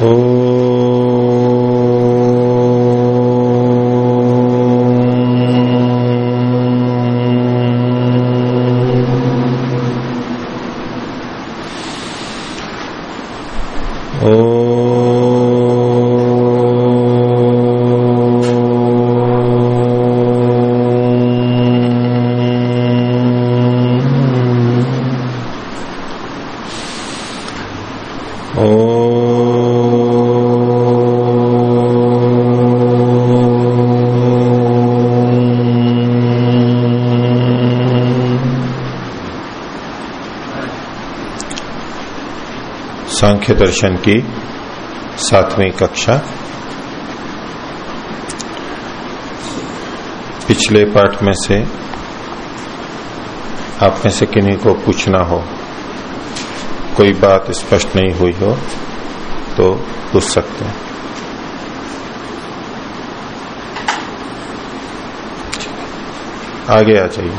Oh. सांख्य दर्शन की सातवीं कक्षा। पिछले पाठ में से आप में से किन्हीं को पूछना हो, कोई बात स्पष्ट नहीं हुई हो तो पूछ सकते हैं। आगे आ जाइए।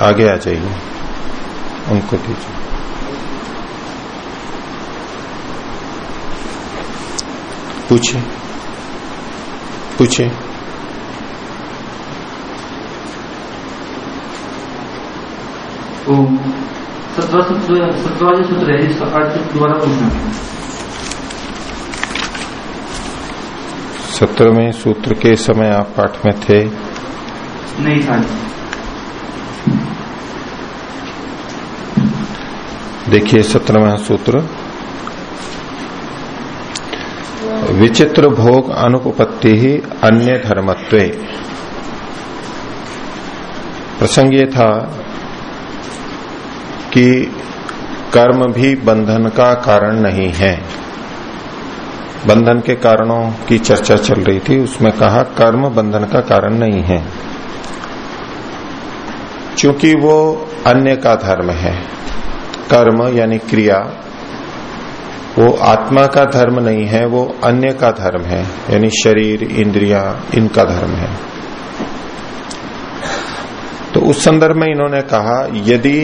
आगे आ जाइए। उनको दीजिए। पूछिए। सत्रवा सूत्र है इसका अर्थ दोबारा पूछना। सत्रहवें सूत्र के समय आप पाठ में थे? नहीं था। देखिए सत्रहवा सूत्र। विचित्र भोग अनुपत्ति ही अन्य धर्मत्व। प्रसंग ये था कि कर्म भी बंधन का कारण नहीं है। बंधन के कारणों की चर्चा चल रही थी, उसमें कहा कर्म बंधन का कारण नहीं है। क्योंकि वो अन्य का धर्म है। कर्म यानी क्रिया, वो आत्मा का धर्म नहीं है, वो अन्य का धर्म है, यानी शरीर, इंद्रिया, इनका धर्म है। तो उस संदर्भ में इन्होंने कहा, यदि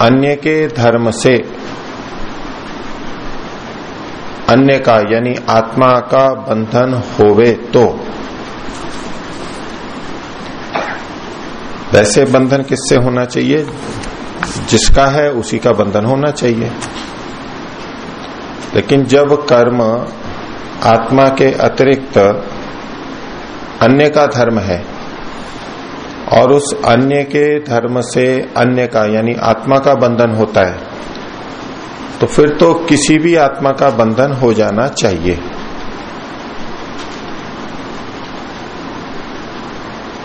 अन्य के धर्म से अन्य का, यानी आत्मा का बंधन होवे तो वैसे बंधन किससे होना चाहिए? जिसका है उसी का बंधन होना चाहिए। लेकिन जब कर्म आत्मा के अतिरिक्त अन्य का धर्म है और उस अन्य के धर्म से अन्य का यानी आत्मा का बंधन होता है तो फिर तो किसी भी आत्मा का बंधन हो जाना चाहिए।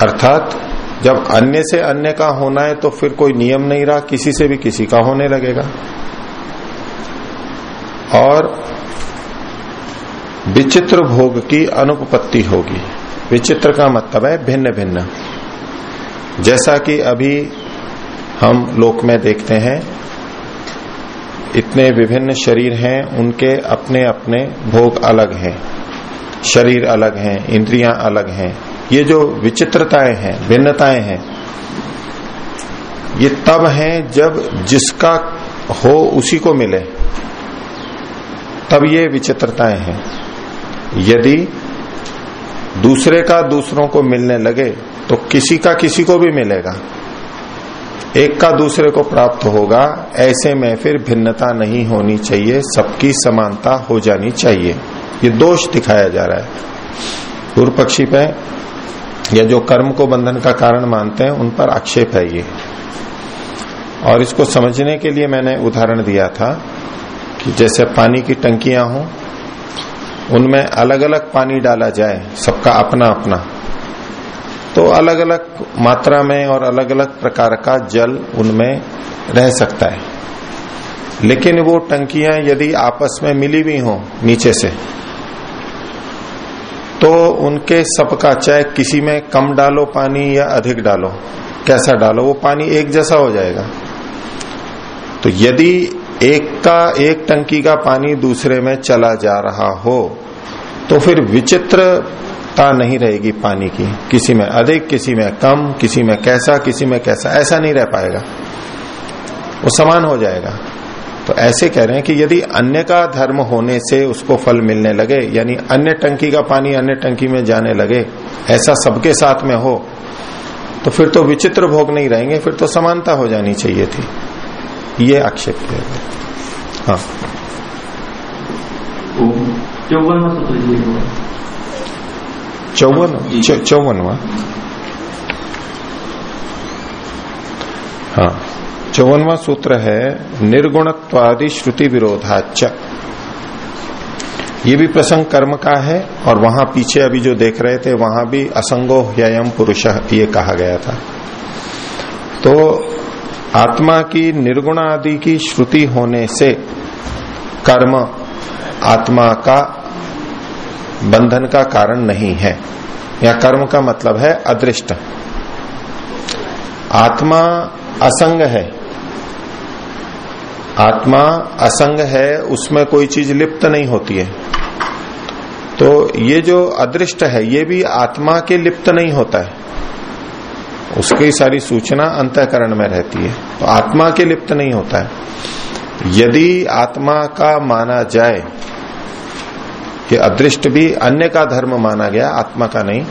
अर्थात जब अन्य से अन्य का होना है तो फिर कोई नियम नहीं रहा, किसी से भी किसी का होने लगेगा। और विचित्र भोग की अनुपपत्ति होगी। विचित्र का मतलब है भिन्न भिन्न। जैसा कि अभी हम लोक में देखते हैं, इतने विभिन्न शरीर हैं, उनके अपने अपने भोग अलग हैं। शरीर अलग हैं, इंद्रियाँ अलग हैं। ये जो विचित्रताएँ हैं, भिन्नताएँ हैं, ये तब हैं जब जिसका हो उसी को मिले। तब ये विचित्रताएँ हैं। यदि दूसरे का दूसरों को मिलने लगे तो किसी का किसी को भी मिलेगा। एक का दूसरे को प्राप्त होगा, ऐसे में फिर भिन्नता नहीं होनी चाहिए, सबकी समानता हो जानी चाहिए। ये दोष दिखाया जा रहा है। पूर्व पक्षी पे या जो कर्म को बंधन का कारण मानते हैं, उन पर आक्षेप है ये। और इसको समझने के लिए मैंने उदाहरण दिया था कि जैसे पानी की टंकियाँ हों, उनमें अलग अलग पानी डाला जाए, सबका अपना अपना तो अलग अलग मात्रा में और अलग अलग प्रकार का जल उनमें रह सकता है। लेकिन वो टंकियाँ यदि आपस में मिली हुई हो नीचे से तो उनके सबका चाहे किसी में कम डालो पानी या अधिक डालो। कैसा डालो? वो पानी एक जैसा हो जाएगा। तो यदि एक का, एक टंकी का पानी दूसरे में चला जा रहा हो तो फिर विचित्रता नहीं रहेगी पानी की। किसी में अधिक, किसी में कम, किसी में कैसा, किसी में कैसा, ऐसा नहीं रह पाएगा। वो समान हो जाएगा। तो ऐसे कह रहे हैं कि यदि अन्य का धर्म होने से उसको फल मिलने लगे यानी अन्य टंकी का पानी अन्य टंकी में जाने लगे ऐसा सबके साथ में हो तो फिर तो विचित्र भोग नहीं रहेंगे फिर तो समानता हो जानी चाहिए थी। ये आक्षेप किया गया हाँ। चौवन चौवन? चौवनवा हाँ। चौवनवा सूत्र है, निर्गुणत्वादि श्रुति विरोधाच ये भी प्रसंग कर्म का है, और वहाँ पीछे अभी जो देख रहे थे, वहाँ भी असंगो यम पुरुष, ये कहा गया था। तो आत्मा की निर्गुण आदि की श्रुति होने से कर्म आत्मा का बंधन का कारण नहीं है। या कर्म का मतलब है अदृष्ट। आत्मा असंग है आत्मा असंग है, उसमें कोई चीज़ लिप्त नहीं होती है। तो ये जो अदृष्ट है, ये भी आत्मा के लिप्त नहीं होता है। उसकी सारी सूचना अंतकरण में रहती है। तो आत्मा के लिप्त नहीं होता है। यदि आत्मा का माना जाए कि अदृष्ट भी अन्य का धर्म माना गया, आत्मा का नहीं,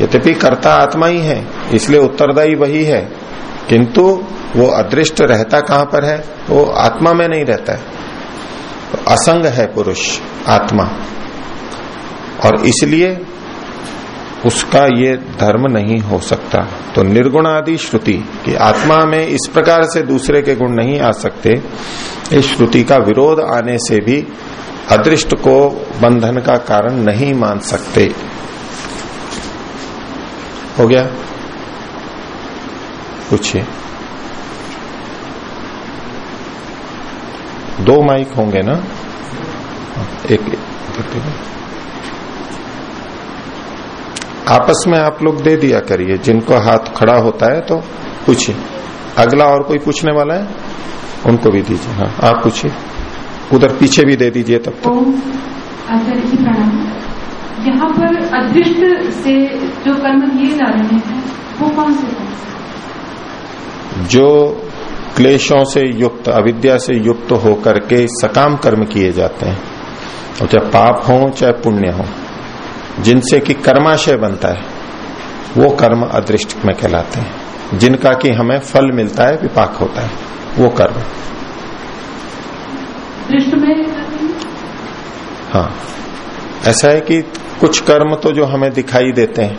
यद्यपि कर्ता आत्मा ही है, इसलिए उत्तरदायी वही है। किंतु वो अदृष्ट रहता कहाँ पर है? वो आत्मा में नहीं रहता है। तो असंग है पुरुष, आत्मा। और इसलिए उसका ये धर्म नहीं हो सकता। तो निर्गुण आदि श्रुति कि आत्मा में इस प्रकार से दूसरे के गुण नहीं आ सकते, इस श्रुति का विरोध आने से भी अदृष्ट को बंधन का कारण नहीं मान सकते। हो गया? पूछिए। दो माइक होंगे ना? एक आपस में आप लोग दे दिया करिए। जिनको हाथ खड़ा होता है तो पूछिए। अगला और कोई पूछने वाला है? उनको भी दीजिए। हाँ आप पूछिए। उधर पीछे भी दे दीजिए तब तक आचार्य यहाँ पर अदृष्ट से जो कर्म किए जा रहे हैं, वो कौन से कौन से जो क्लेशों से युक्त अविद्या से युक्त होकर के सकाम कर्म किए जाते हैं। और चाहे पाप हो चाहे पुण्य हो जिनसे कि कर्माशय बनता है वो कर्म अदृष्ट में कहलाते हैं। जिनका कि हमें फल मिलता है विपाक होता है वो कर्म। में हाँ। ऐसा है कि कुछ कर्म तो जो हमें दिखाई देते हैं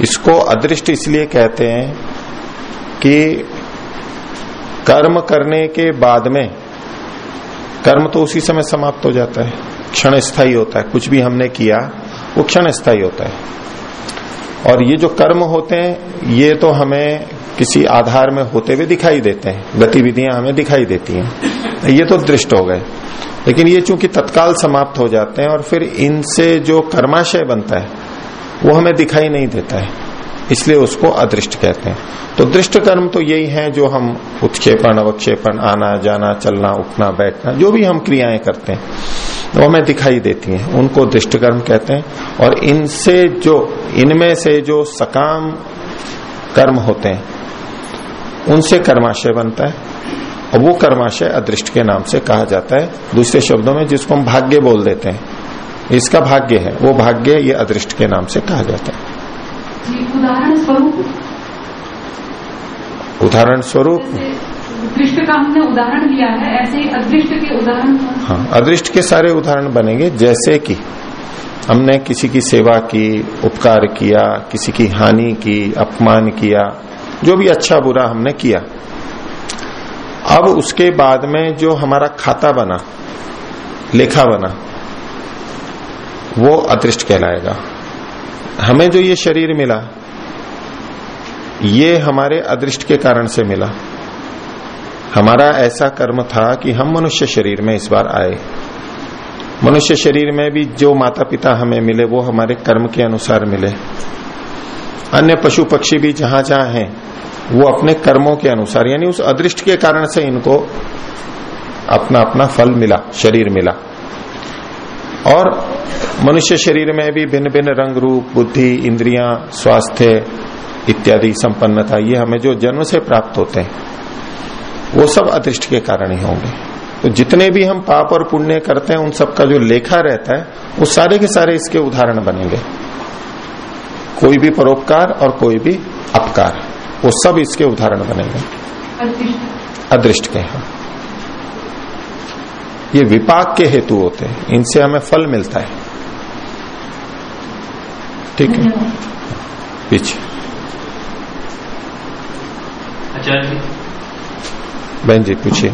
इसको अदृष्ट इसलिए कहते हैं कि कर्म करने के बाद में, कर्म तो उसी समय समाप्त हो जाता है। क्षण स्थायी होता है। कुछ भी हमने किया, वो क्षण स्थायी होता है। और ये जो कर्म होते हैं, ये तो हमें किसी आधार में होते हुए दिखाई देते हैं। गतिविधियाँ हमें दिखाई देती हैं। ये तो दृष्ट हो गए। लेकिन ये चूँकि तत्काल समाप्त हो जाते हैं और फिर इनसे जो कर्माशय बनता है, वो हमें दिखाई नहीं देता है। इसलिए उसको अदृष्ट कहते हैं। तो दृष्ट कर्म तो यही है जो हम उत्क्षेपण, अवक्षेपण, आना, जाना, चलना, उठना, बैठना, जो भी हम क्रियाएँ करते हैं, वो हमें दिखाई देती हैं। उनको दृष्ट कर्म कहते हैं और इनसे जो, इनमें से जो सकाम कर्म होते हैं, उनसे कर्माशय बनता है और वो कर्माशय अदृष्ट के नाम से कहा जाता है। दूसरे शब्दों में जिसको हम भाग्य बोल देते हैं, इसका भाग्य है, वो भाग्य ये अदृष्ट के नाम से कहा जाता है। उदाहरण स्वरूप उदाहरण स्वरूप दृष्ट का हमने उदाहरण लिया है ऐसे ही अदृष्ट के उदाहरण हाँ अदृष्ट के सारे उदाहरण बनेंगे जैसे कि हमने किसी की सेवा की उपकार किया किसी की हानि की अपमान किया जो भी अच्छा बुरा हमने किया। अब उसके बाद में जो हमारा खाता बना लेखा बना वो अदृष्ट कहलाएगा। हमें जो ये शरीर मिला, ये हमारे अदृष्ट के कारण से मिला। हमारा ऐसा कर्म था कि हम मनुष्य शरीर में इस बार आए। मनुष्य शरीर में भी जो माता पिता हमें मिले, वो हमारे कर्म के अनुसार मिले। अन्य पशु पक्षी भी जहाँ जहाँ हैं, वो अपने कर्मों के अनुसार, यानी उस अदृष्ट के कारण से इनको अपना अपना फल मिला, शरीर मिला। और मनुष्य शरीर में भी भिन्न भिन्न रंग रूप बुद्धि इंद्रियाँ स्वास्थ्य इत्यादि संपन्नता ये हमें जो जन्म से प्राप्त होते हैं वो सब अदृष्ट के कारण ही होंगे। तो जितने भी हम पाप और पुण्य करते हैं उन सब का जो लेखा रहता है वो सारे के सारे इसके उदाहरण बनेंगे। कोई भी परोपकार और कोई भी अपकार वो सब इसके उदाहरण बनेंगे। अदृष्ट। अदृष्ट के हैं। ये विपाक के हेतु होते हैं। इनसे हमें फल मिलता है। ठीक है? पीछे। आचार्य जी। बहन जी पूछिए।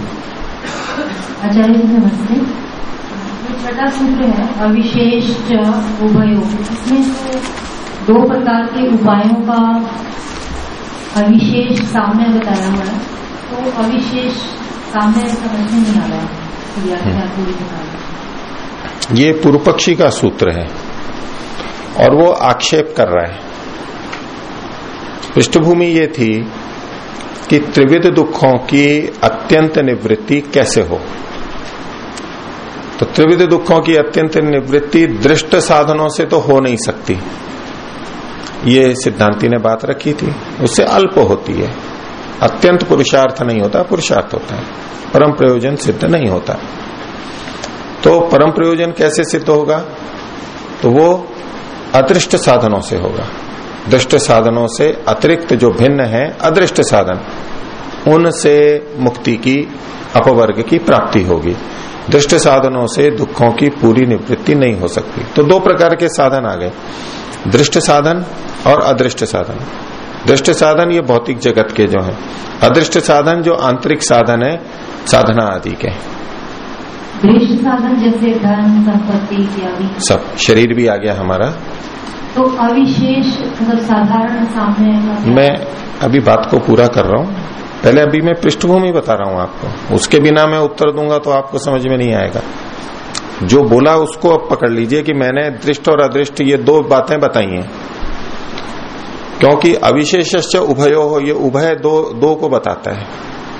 आचार्य जी नमस्ते। छठा सूत्र है अविशेष च उभयो। इसमें दो प्रकार के उपायों का अविशेष सामने बताया हुआ है। तो अविशेष सामने समझ में नहीं आ रहा है। ये पूर्व पक्षी का सूत्र है और वो आक्षेप कर रहा है। पृष्ठभूमि ये थी कि त्रिविध दुखों की अत्यंत निवृत्ति कैसे हो। तो त्रिविध दुखों की अत्यंत निवृत्ति दृष्ट साधनों से तो हो नहीं सकती। ये सिद्धांति ने बात रखी थी उससे अल्प होती है। अत्यंत पुरुषार्थ नहीं होता, पुरुषार्थ होता है। परम प्रयोजन सिद्ध नहीं होता। तो परम प्रयोजन कैसे सिद्ध होगा? तो वो अदृष्ट साधनों से होगा। दृष्ट साधनों से अतिरिक्त जो भिन्न है, अदृष्ट साधन, उनसे मुक्ति की, अपवर्ग की प्राप्ति होगी। दृष्ट साधनों से दुखों की पूरी निवृत्ति नहीं हो सकती। तो दो प्रकार के साधन आ गए। दृष्ट साधन और अदृष्ट साधन। दृष्ट साधन ये भौतिक जगत के जो है। अदृष्ट साधन जो आंतरिक साधन है साधना आदि के। साधन जैसे धन संपत्ति सब शरीर भी आ गया हमारा। तो अविशेष मतलब साधारण सामने मैं अभी बात को पूरा कर रहा हूँ। पहले अभी मैं पृष्ठभूमि बता रहा हूँ आपको। उसके बिना मैं उत्तर दूँगा तो आपको समझ में नहीं आएगा। जो बोला उसको अब पकड़ लीजिए कि मैंने दृष्ट और अदृष्ट ये दो बातें बताई हैं। क्योंकि अविशेष उभयो हो ये उभय दो दो को बताता है।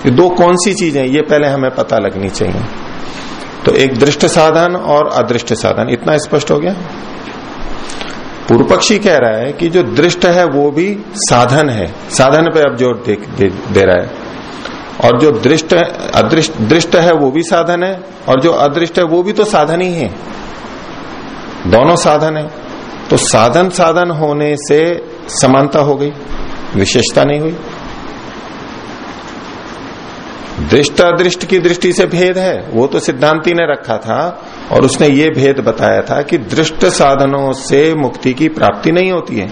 ये दो कौन सी चीज़ें ये पहले हमें पता लगनी चाहिए। तो एक दृष्ट साधन और अदृष्ट साधन। इतना स्पष्ट हो गया? पूर्व पक्षी कह रहा है कि जो दृष्ट है वो भी साधन है। साधन पे अब ज़ोर दे, दे, दे रहा है। और जो दृष्ट अदृष्ट दृष्ट है वो भी साधन है। और जो अदृष्ट है वो भी तो साधन ही है। दोनों साधन है। तो साधन साधन होने से समानता हो गई, विशेषता नहीं हुई। दृष्ट अदृष्ट की दृष्टि से भेद है, वो तो सिद्धांति ने रखा था, और उसने ये भेद बताया था कि दृष्ट साधनों से मुक्ति की प्राप्ति नहीं होती है।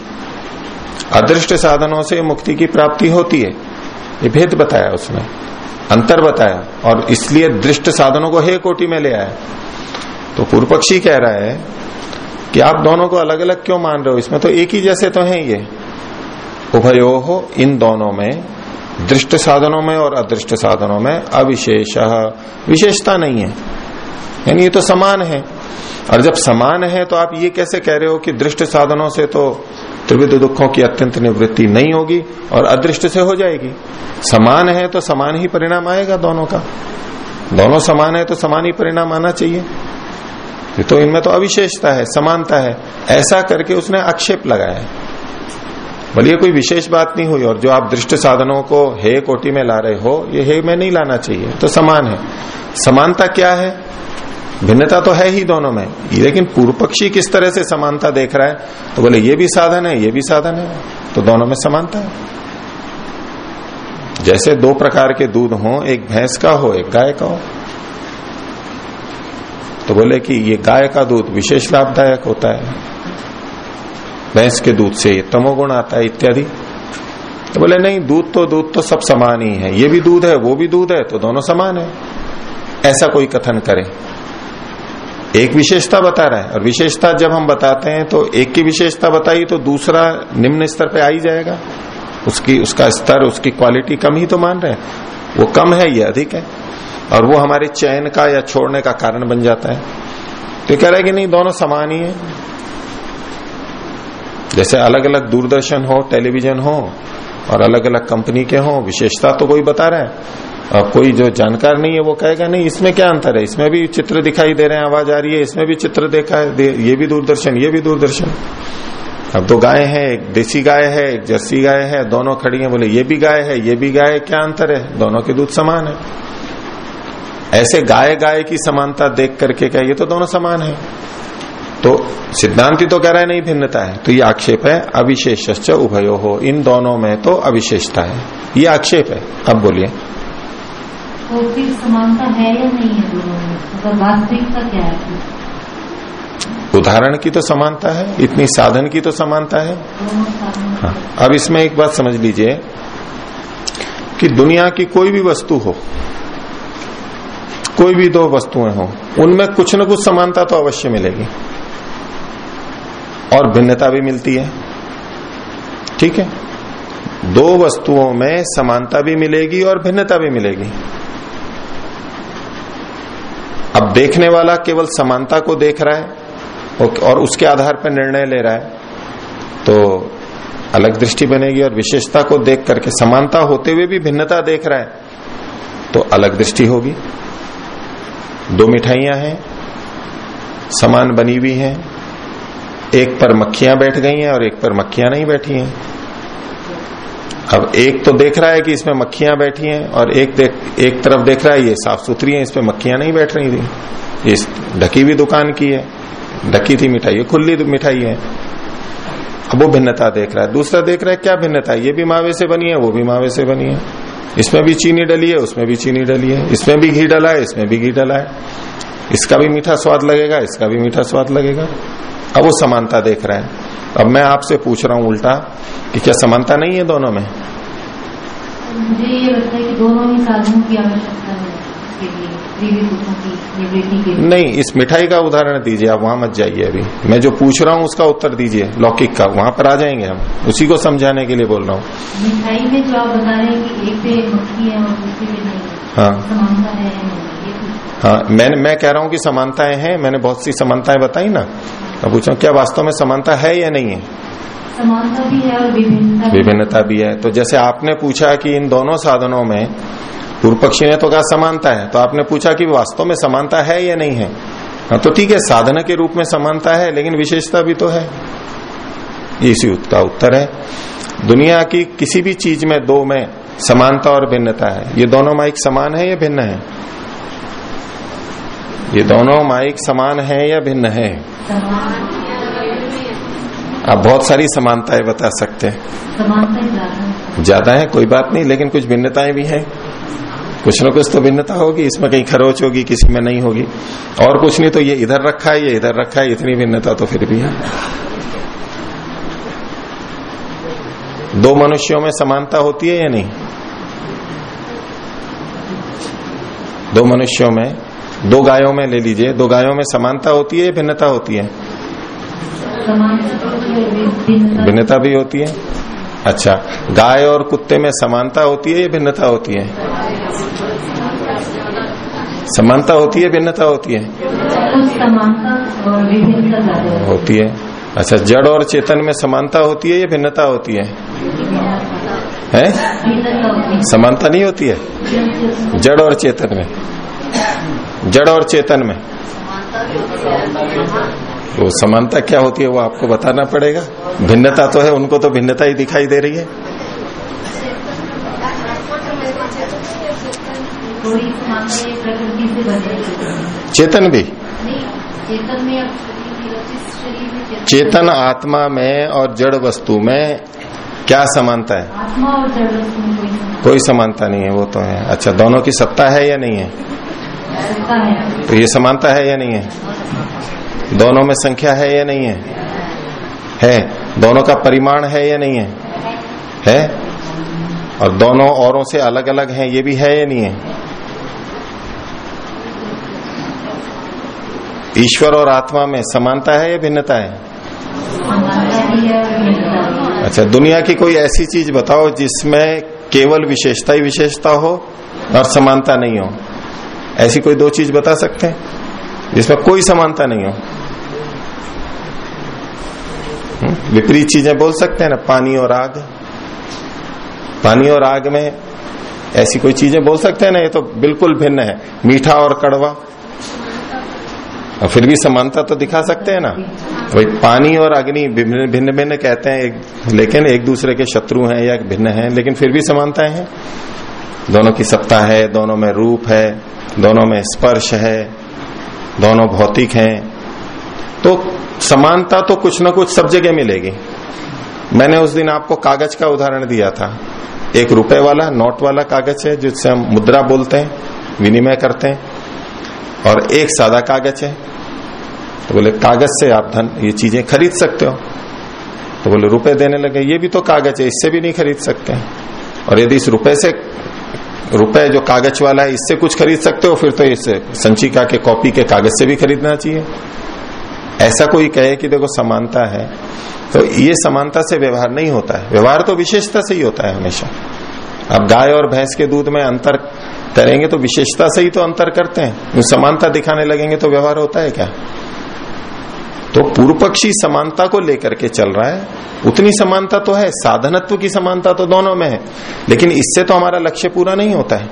अदृष्ट साधनों से मुक्ति की प्राप्ति होती है। ये भेद बताया उसने, अंतर बताया, और इसलिए दृष्ट साधनों को हे कोटि में ले आया। तो पूर्व पक्षी कह रहा है कि आप दोनों को अलग अलग क्यों मान रहे हो? इसमें तो एक ही जैसे तो हैं ये। उभयो हो इन दोनों में, दृष्ट साधनों में और अदृष्ट साधनों में अविशेष। विशेषता नहीं है। यानी ये तो समान है। और जब समान है तो आप ये कैसे कह रहे हो कि दृष्ट साधनों से तो त्रिविध दुखों की अत्यंत निवृत्ति नहीं होगी और अदृष्ट से हो जाएगी? समान है तो समान ही परिणाम आएगा दोनों का। दोनों समान है तो समान ही परिणाम आना चाहिए। तो इनमें तो अविशेषता है, समानता है। ऐसा करके उसने आक्षेप लगाया बोलिए कोई विशेष बात नहीं हुई और जो आप दृष्ट साधनों को हे कोटि में ला रहे हो, ये हे में नहीं लाना चाहिए। तो समान है। समानता क्या है? भिन्नता तो है ही दोनों में। लेकिन पूर्व पक्षी किस तरह से समानता देख रहा है? तो बोले, ये भी साधन है, ये भी साधन है। तो दोनों में समानता है। जैसे दो प्रकार के दूध हो, एक भैंस का हो, एक गाय का हो तो बोले कि ये गाय का दूध विशेष लाभदायक होता है। भैंस के दूध से तमोगुण आता है इत्यादि। तो बोले, नहीं, दूध तो दूध तो सब समान ही है। ये भी दूध है, वो भी दूध है तो दोनों समान है। ऐसा कोई कथन करे। एक विशेषता बता रहा है, और विशेषता जब हम बताते हैं तो एक की विशेषता बताई तो दूसरा निम्न स्तर पे आ ही जाएगा। उसकी, उसका स्तर, उसकी क्वालिटी कम ही तो मान रहे हैं। वो कम है, ये अधिक है। और वो हमारे चयन का या छोड़ने का कारण बन जाता है। तो कह रहा है कि नहीं, दोनों समान ही है। जैसे अलग अलग दूरदर्शन हो, टेलीविज़न हो, और अलग अलग कंपनी के हो, विशेषता तो कोई बता रहा है। और कोई जो जानकार नहीं है, वो कहेगा, नहीं, इसमें क्या अंतर है? इसमें भी चित्र दिखाई दे रहे हैं, आवाज़ आ रही है, इसमें भी चित्र देखा है ये भी दूरदर्शन, ये भी दूरदर्शन। अब दो गाय है, एक देसी गाय है, एक जर्सी गाय है, दोनों खड़ी है, बोले, ये भी गाय है, ये भी गाय है क्या अंतर है? दोनों के दूध समान है। ऐसे गाय गाय की समानता देख करके क्या ये तो दोनों समान है। तो सिद्धांति तो कह रहा है नहीं भिन्नता है। तो ये आक्षेप है अविशेष उभयो। हो इन दोनों में तो अविशेषता है। ये आक्षेप है। अब बोलिए। तो फिर समानता है या नहीं है दोनों में? मतलब वास्तविकता क्या है? उदाहरण की तो समानता है इतनी साधन की तो समानता है। हाँ। अब इसमें एक बात समझ लीजिए कि दुनिया की कोई भी वस्तु हो कोई भी दो वस्तुएँ हो, उनमें कुछ न कुछ समानता तो अवश्य मिलेगी। और भिन्नता भी मिलती है। ठीक है? दो वस्तुओं में समानता भी मिलेगी और भिन्नता भी मिलेगी। अब देखने वाला केवल समानता को देख रहा है और उसके आधार पर निर्णय ले रहा है तो अलग दृष्टि बनेगी और विशेषता को देख करके समानता होते हुए भी भिन्नता देख रहा है तो अलग दृष्टि होगी। दो मिठाइयाँ हैं, समान बनी हुई हैं, एक पर मक्खियाँ बैठ गई हैं और एक पर मक्खियाँ नहीं बैठी हैं। अब एक तो देख रहा है कि इसमें मक्खियाँ बैठी हैं और एक देख, एक तरफ़ देख रहा है ये साफ़ सुथरी है, इसमें मक्खियाँ नहीं बैठ रही थी। ये ढकी हुई दुकान की है, ढकी थी मिठाई खुली मिठाई है। अब वो भिन्नता देख रहा है, दूसरा देख रहा है क्या भिन्नता ये भी मावे से बनी है, वो भी मावे से बनी है। इसमें भी चीनी डली है, उसमें भी चीनी डली है। इसमें भी घी डला है, इसमें भी घी डला है। इसका भी मीठा स्वाद लगेगा, इसका भी मीठा स्वाद लगेगा। अब वो समानता देख रहे हैं। अब मैं आपसे पूछ रहा हूँ उल्टा कि क्या समानता नहीं है दोनों में? मुझे ये लगता है कि दोनों ही साधनों की आवश्यकता है नहीं इस मिठाई का उदाहरण दीजिए आप वहाँ मत जाइए अभी। मैं जो पूछ रहा हूँ उसका उत्तर दीजिए लौकिक का। वहाँ पर आ जाएँगे हम। उसी को समझाने के लिए बोल रहा हूँ। मिठाई में जो आप बता रहे हैं कि एक पे मक्खी है और दूसरे पे नहीं। हाँ। समानता है हाँ मैं मैं कह रहा हूँ कि समानताएँ हैं मैंने बहुत सी समानताएँ बताई ना। मैं पूछ रहा हूँ क्या वास्तव में समानता है या नहीं है? समानता भी है और विभिन्नता। विभिन्नता भी है। तो जैसे आपने पूछा कि इन दोनों साधनों में पूर्व पक्षी ने तो कहा समानता है। तो आपने पूछा कि वास्तव में समानता है या नहीं है? हाँ तो ठीक है साधन के रूप में समानता है लेकिन विशेषता भी तो है। इसी का उत्तर है। दुनिया की किसी भी चीज़ में दो में समानता और भिन्नता है। ये दोनों माइक समान है या भिन्न है? ये दोनों माइक समान है या भिन्न है? आप बहुत सारी समानताएँ बता सकते हैं। ज़्यादा है। ज़्यादा है कोई बात नहीं लेकिन कुछ भिन्नताएँ भी हैं। कुछ न कुछ तो भिन्नता होगी इसमें कहीं खरोच होगी किसी में नहीं होगी। और कुछ नहीं तो ये इधर रखा है ये इधर रखा है इतनी भिन्नता तो फिर भी है। दो मनुष्यों में समानता होती है या नहीं? दो मनुष्यों में दो गायों में ले लीजिए दो गायों में समानता होती है या भिन्नता होती है? तो भिन्नता भी होती है। अच्छा गाय और कुत्ते में समानता होती है या भिन्नता होती है? समानता होती है भिन्नता होती है? होती है। अच्छा जड़ और चेतन में समानता होती है या भिन्नता होती है? है। समानता नहीं होती है? जड़ और चेतन में। जड़ और चेतन में। तो समानता क्या होती है वो आपको बताना पड़ेगा। भिन्नता तो है उनको तो भिन्नता ही दिखाई दे रही है। चेतन भी। चेतन आत्मा में और जड़ वस्तु में क्या समानता है? आत्मा और जड़ वस्तु में कोई समानता कोई समानता नहीं है वो तो है। अच्छा दोनों की सत्ता है या नहीं है? है। तो ये समानता है या नहीं है? दोनों में संख्या है या नहीं है? है। दोनों का परिमाण है या नहीं है? है। और दोनों औरों से अलग अलग हैं, ये भी है या नहीं है? ईश्वर और आत्मा में समानता है या भिन्नता है? अच्छा दुनिया की कोई ऐसी चीज़ बताओ जिसमें केवल विशेषता ही विशेषता हो और समानता नहीं हो। ऐसी कोई दो चीज़ बता सकते हैं? जिसमें कोई समानता नहीं हो। हम्म, विपरीत चीज़ें बोल सकते हैं ना पानी और आग। पानी और आग में ऐसी कोई चीज़ें बोल सकते हैं ना ये तो बिल्कुल भिन्न है। मीठा और कड़वा। और फिर भी समानता तो दिखा सकते हैं ना। भाई पानी और अग्नि भिन्न भिन्न कहते हैं एक, लेकिन एक दूसरे के शत्रु हैं या भिन्न हैं लेकिन फिर भी समानताएँ हैं। दोनों की सत्ता है दोनों में रूप है दोनों में स्पर्श है। दोनों भौतिक हैं। तो समानता तो कुछ ना कुछ सब जगह मिलेगी। मैंने उस दिन आपको कागज़ का उदाहरण दिया था। एक रुपए वाला, नोट वाला कागज़ है, जिससे हम मुद्रा बोलते हैं, विनिमय करते हैं, और एक सादा कागज़ है। तो बोले, कागज़ से आप धन, ये चीज़ें खरीद सकते हो। तो बोले, रुपए देने लगे, ये भी तो कागज़ है, इससे भी नहीं खरीद सकते और यदि इस रुपए से रुपए जो कागज़ वाला है, इससे कुछ खरीद सकते हो? फिर तो इससे संचिका के कॉपी के कागज़ से भी खरीदना चाहिए। ऐसा कोई कहे कि देखो समानता है तो ये समानता से व्यवहार नहीं होता है। व्यवहार तो विशेषता से ही होता है हमेशा। अब गाय और भैंस के दूध में अंतर करेंगे तो विशेषता से ही तो अंतर करते हैं। समानता दिखाने लगेंगे तो व्यवहार होता है क्या? तो पूर्व पक्षी समानता को लेकर के चल रहा है। उतनी समानता तो है, साधनत्व की समानता तो दोनों में है। लेकिन इससे तो हमारा लक्ष्य पूरा नहीं होता है।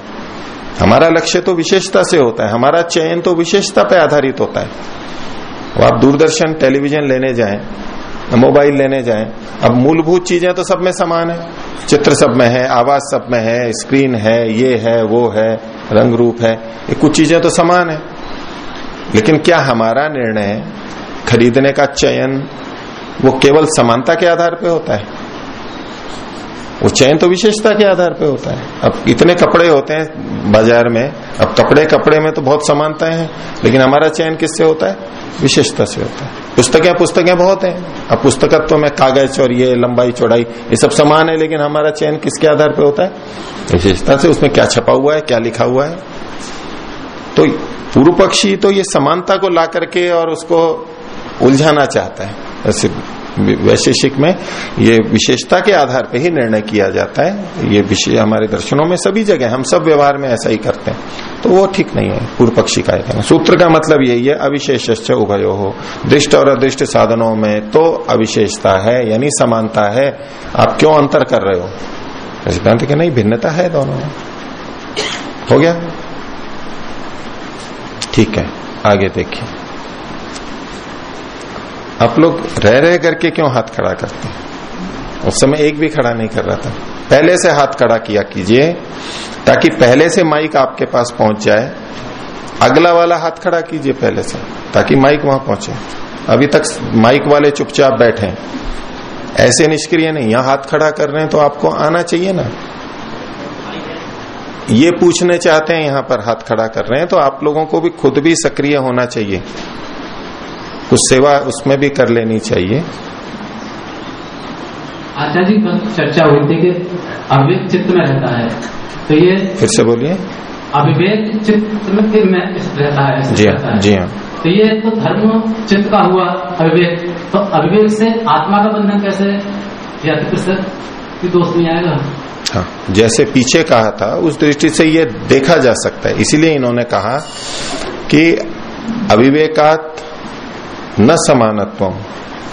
हमारा लक्ष्य तो विशेषता से होता है, हमारा चयन तो विशेषता पे आधारित होता है। आप दूरदर्शन, टेलीविज़न लेने जाएँ, मोबाइल लेने जाएँ, अब मूलभूत चीज़ें तो सब में समान है। चित्र सब में है, आवाज़ सब में है, स्क्रीन है, ये है, वो है, रंग रूप है, ये कुछ चीज़ें तो समान है। लेकिन क्या हमारा निर्णय खरीदने का चयन, वो केवल समानता के आधार पे होता है। वो चयन तो विशेषता के आधार पे होता है। अब इतने कपड़े होते हैं बाज़ार में, अब कपड़े कपड़े में तो बहुत समानताएँ हैं, लेकिन हमारा चयन किससे होता है? विशेषता से होता है। पुस्तकें पुस्तकें बहुत हैं। अब पुस्तकत्व में कागज़ और ये लंबाई, चौड़ाई, ये सब समान है, लेकिन हमारा चयन किसके आधार पर होता है? विशेषता से। उसमें क्या छपा हुआ है, क्या लिखा हुआ है? तो पूर्व पक्षी तो ये समानता को ला करके और उसको उलझाना चाहता है। ऐसे वैशेषिक में ये विशेषता के आधार पर ही निर्णय किया जाता है। ये विषय हमारे दर्शनों में सभी जगह हम सब व्यवहार में ऐसा ही करते हैं। तो वो ठीक नहीं है पूर्व पक्षी का कहना सूत्र का मतलब यही है अविशेष उभयो। हो दृष्ट और अदृष्ट साधनों में तो अविशेषता है, यानी समानता है। आप क्यों अंतर कर रहे हो? सिद्धांत के नहीं, भिन्नता है दोनों में। हो गया? ठीक है, आगे देखिए। आप लोग रह रह करके क्यों हाथ खड़ा करते हैं? उस समय एक भी खड़ा नहीं कर रहा था। पहले से हाथ खड़ा किया कीजिए, ताकि पहले से माइक आपके पास पहुँच जाए। अगला वाला हाथ खड़ा कीजिए पहले से, ताकि माइक वहाँ पहुँचे। अभी तक माइक वाले चुपचाप बैठे ऐसे निष्क्रिय नहीं, यहाँ हाथ खड़ा कर रहे हैं तो आपको आना चाहिए ना। ये पूछने चाहते हैं, यहाँ पर हाथ खड़ा कर रहे हैं तो आप लोगों को भी खुद भी सक्रिय होना चाहिए। कुछ सेवा उसमें भी कर लेनी चाहिए। आचार्य जी चर्चा हुई थी कि अविवेक चित्त में रहता है। तो ये फिर से बोलिए। अविवेक चित्त में फिर में रहता है जी हाँ जी हाँ। तो ये तो धर्म चित्त का हुआ अविवेक। तो अविवेक से आत्मा का बंधन कैसे या तो दोस्त नहीं आएगा? हाँ जैसे पीछे कहा था उस दृष्टि से ये देखा जा सकता है। इसीलिए इन्होंने कहा कि अविवेकात न समानत्व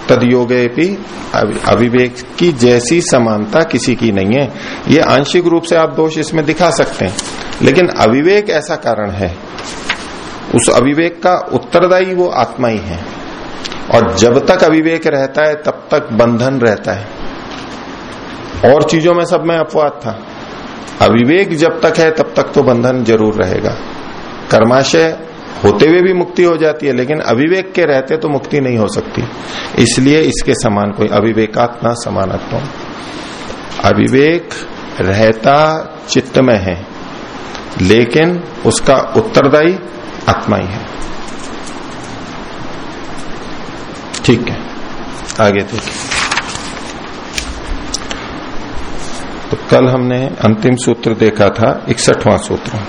तद योगे भी अविवेक की जैसी समानता किसी की नहीं है। ये आंशिक रूप से आप दोष इसमें दिखा सकते हैं। लेकिन अविवेक ऐसा कारण है। उस अविवेक का उत्तरदायी वो आत्मा ही है। और जब तक अविवेक रहता है, तब तक बंधन रहता है। और चीज़ों में सब में अपवाद था। अविवेक जब तक है, तब तक तो बंधन ज़रूर रहेगा। कर्माशय होते हुए भी मुक्ति हो जाती है, लेकिन अविवेक के रहते तो मुक्ति नहीं हो सकती। इसलिए इसके समान कोई अविवेकात्मा समानत्व। अविवेक रहता चित्त में है, लेकिन उसका उत्तरदायी आत्मा ही है। ठीक है, आगे देखिए। तो कल हमने अंतिम सूत्र देखा था, इकसठवां सूत्र।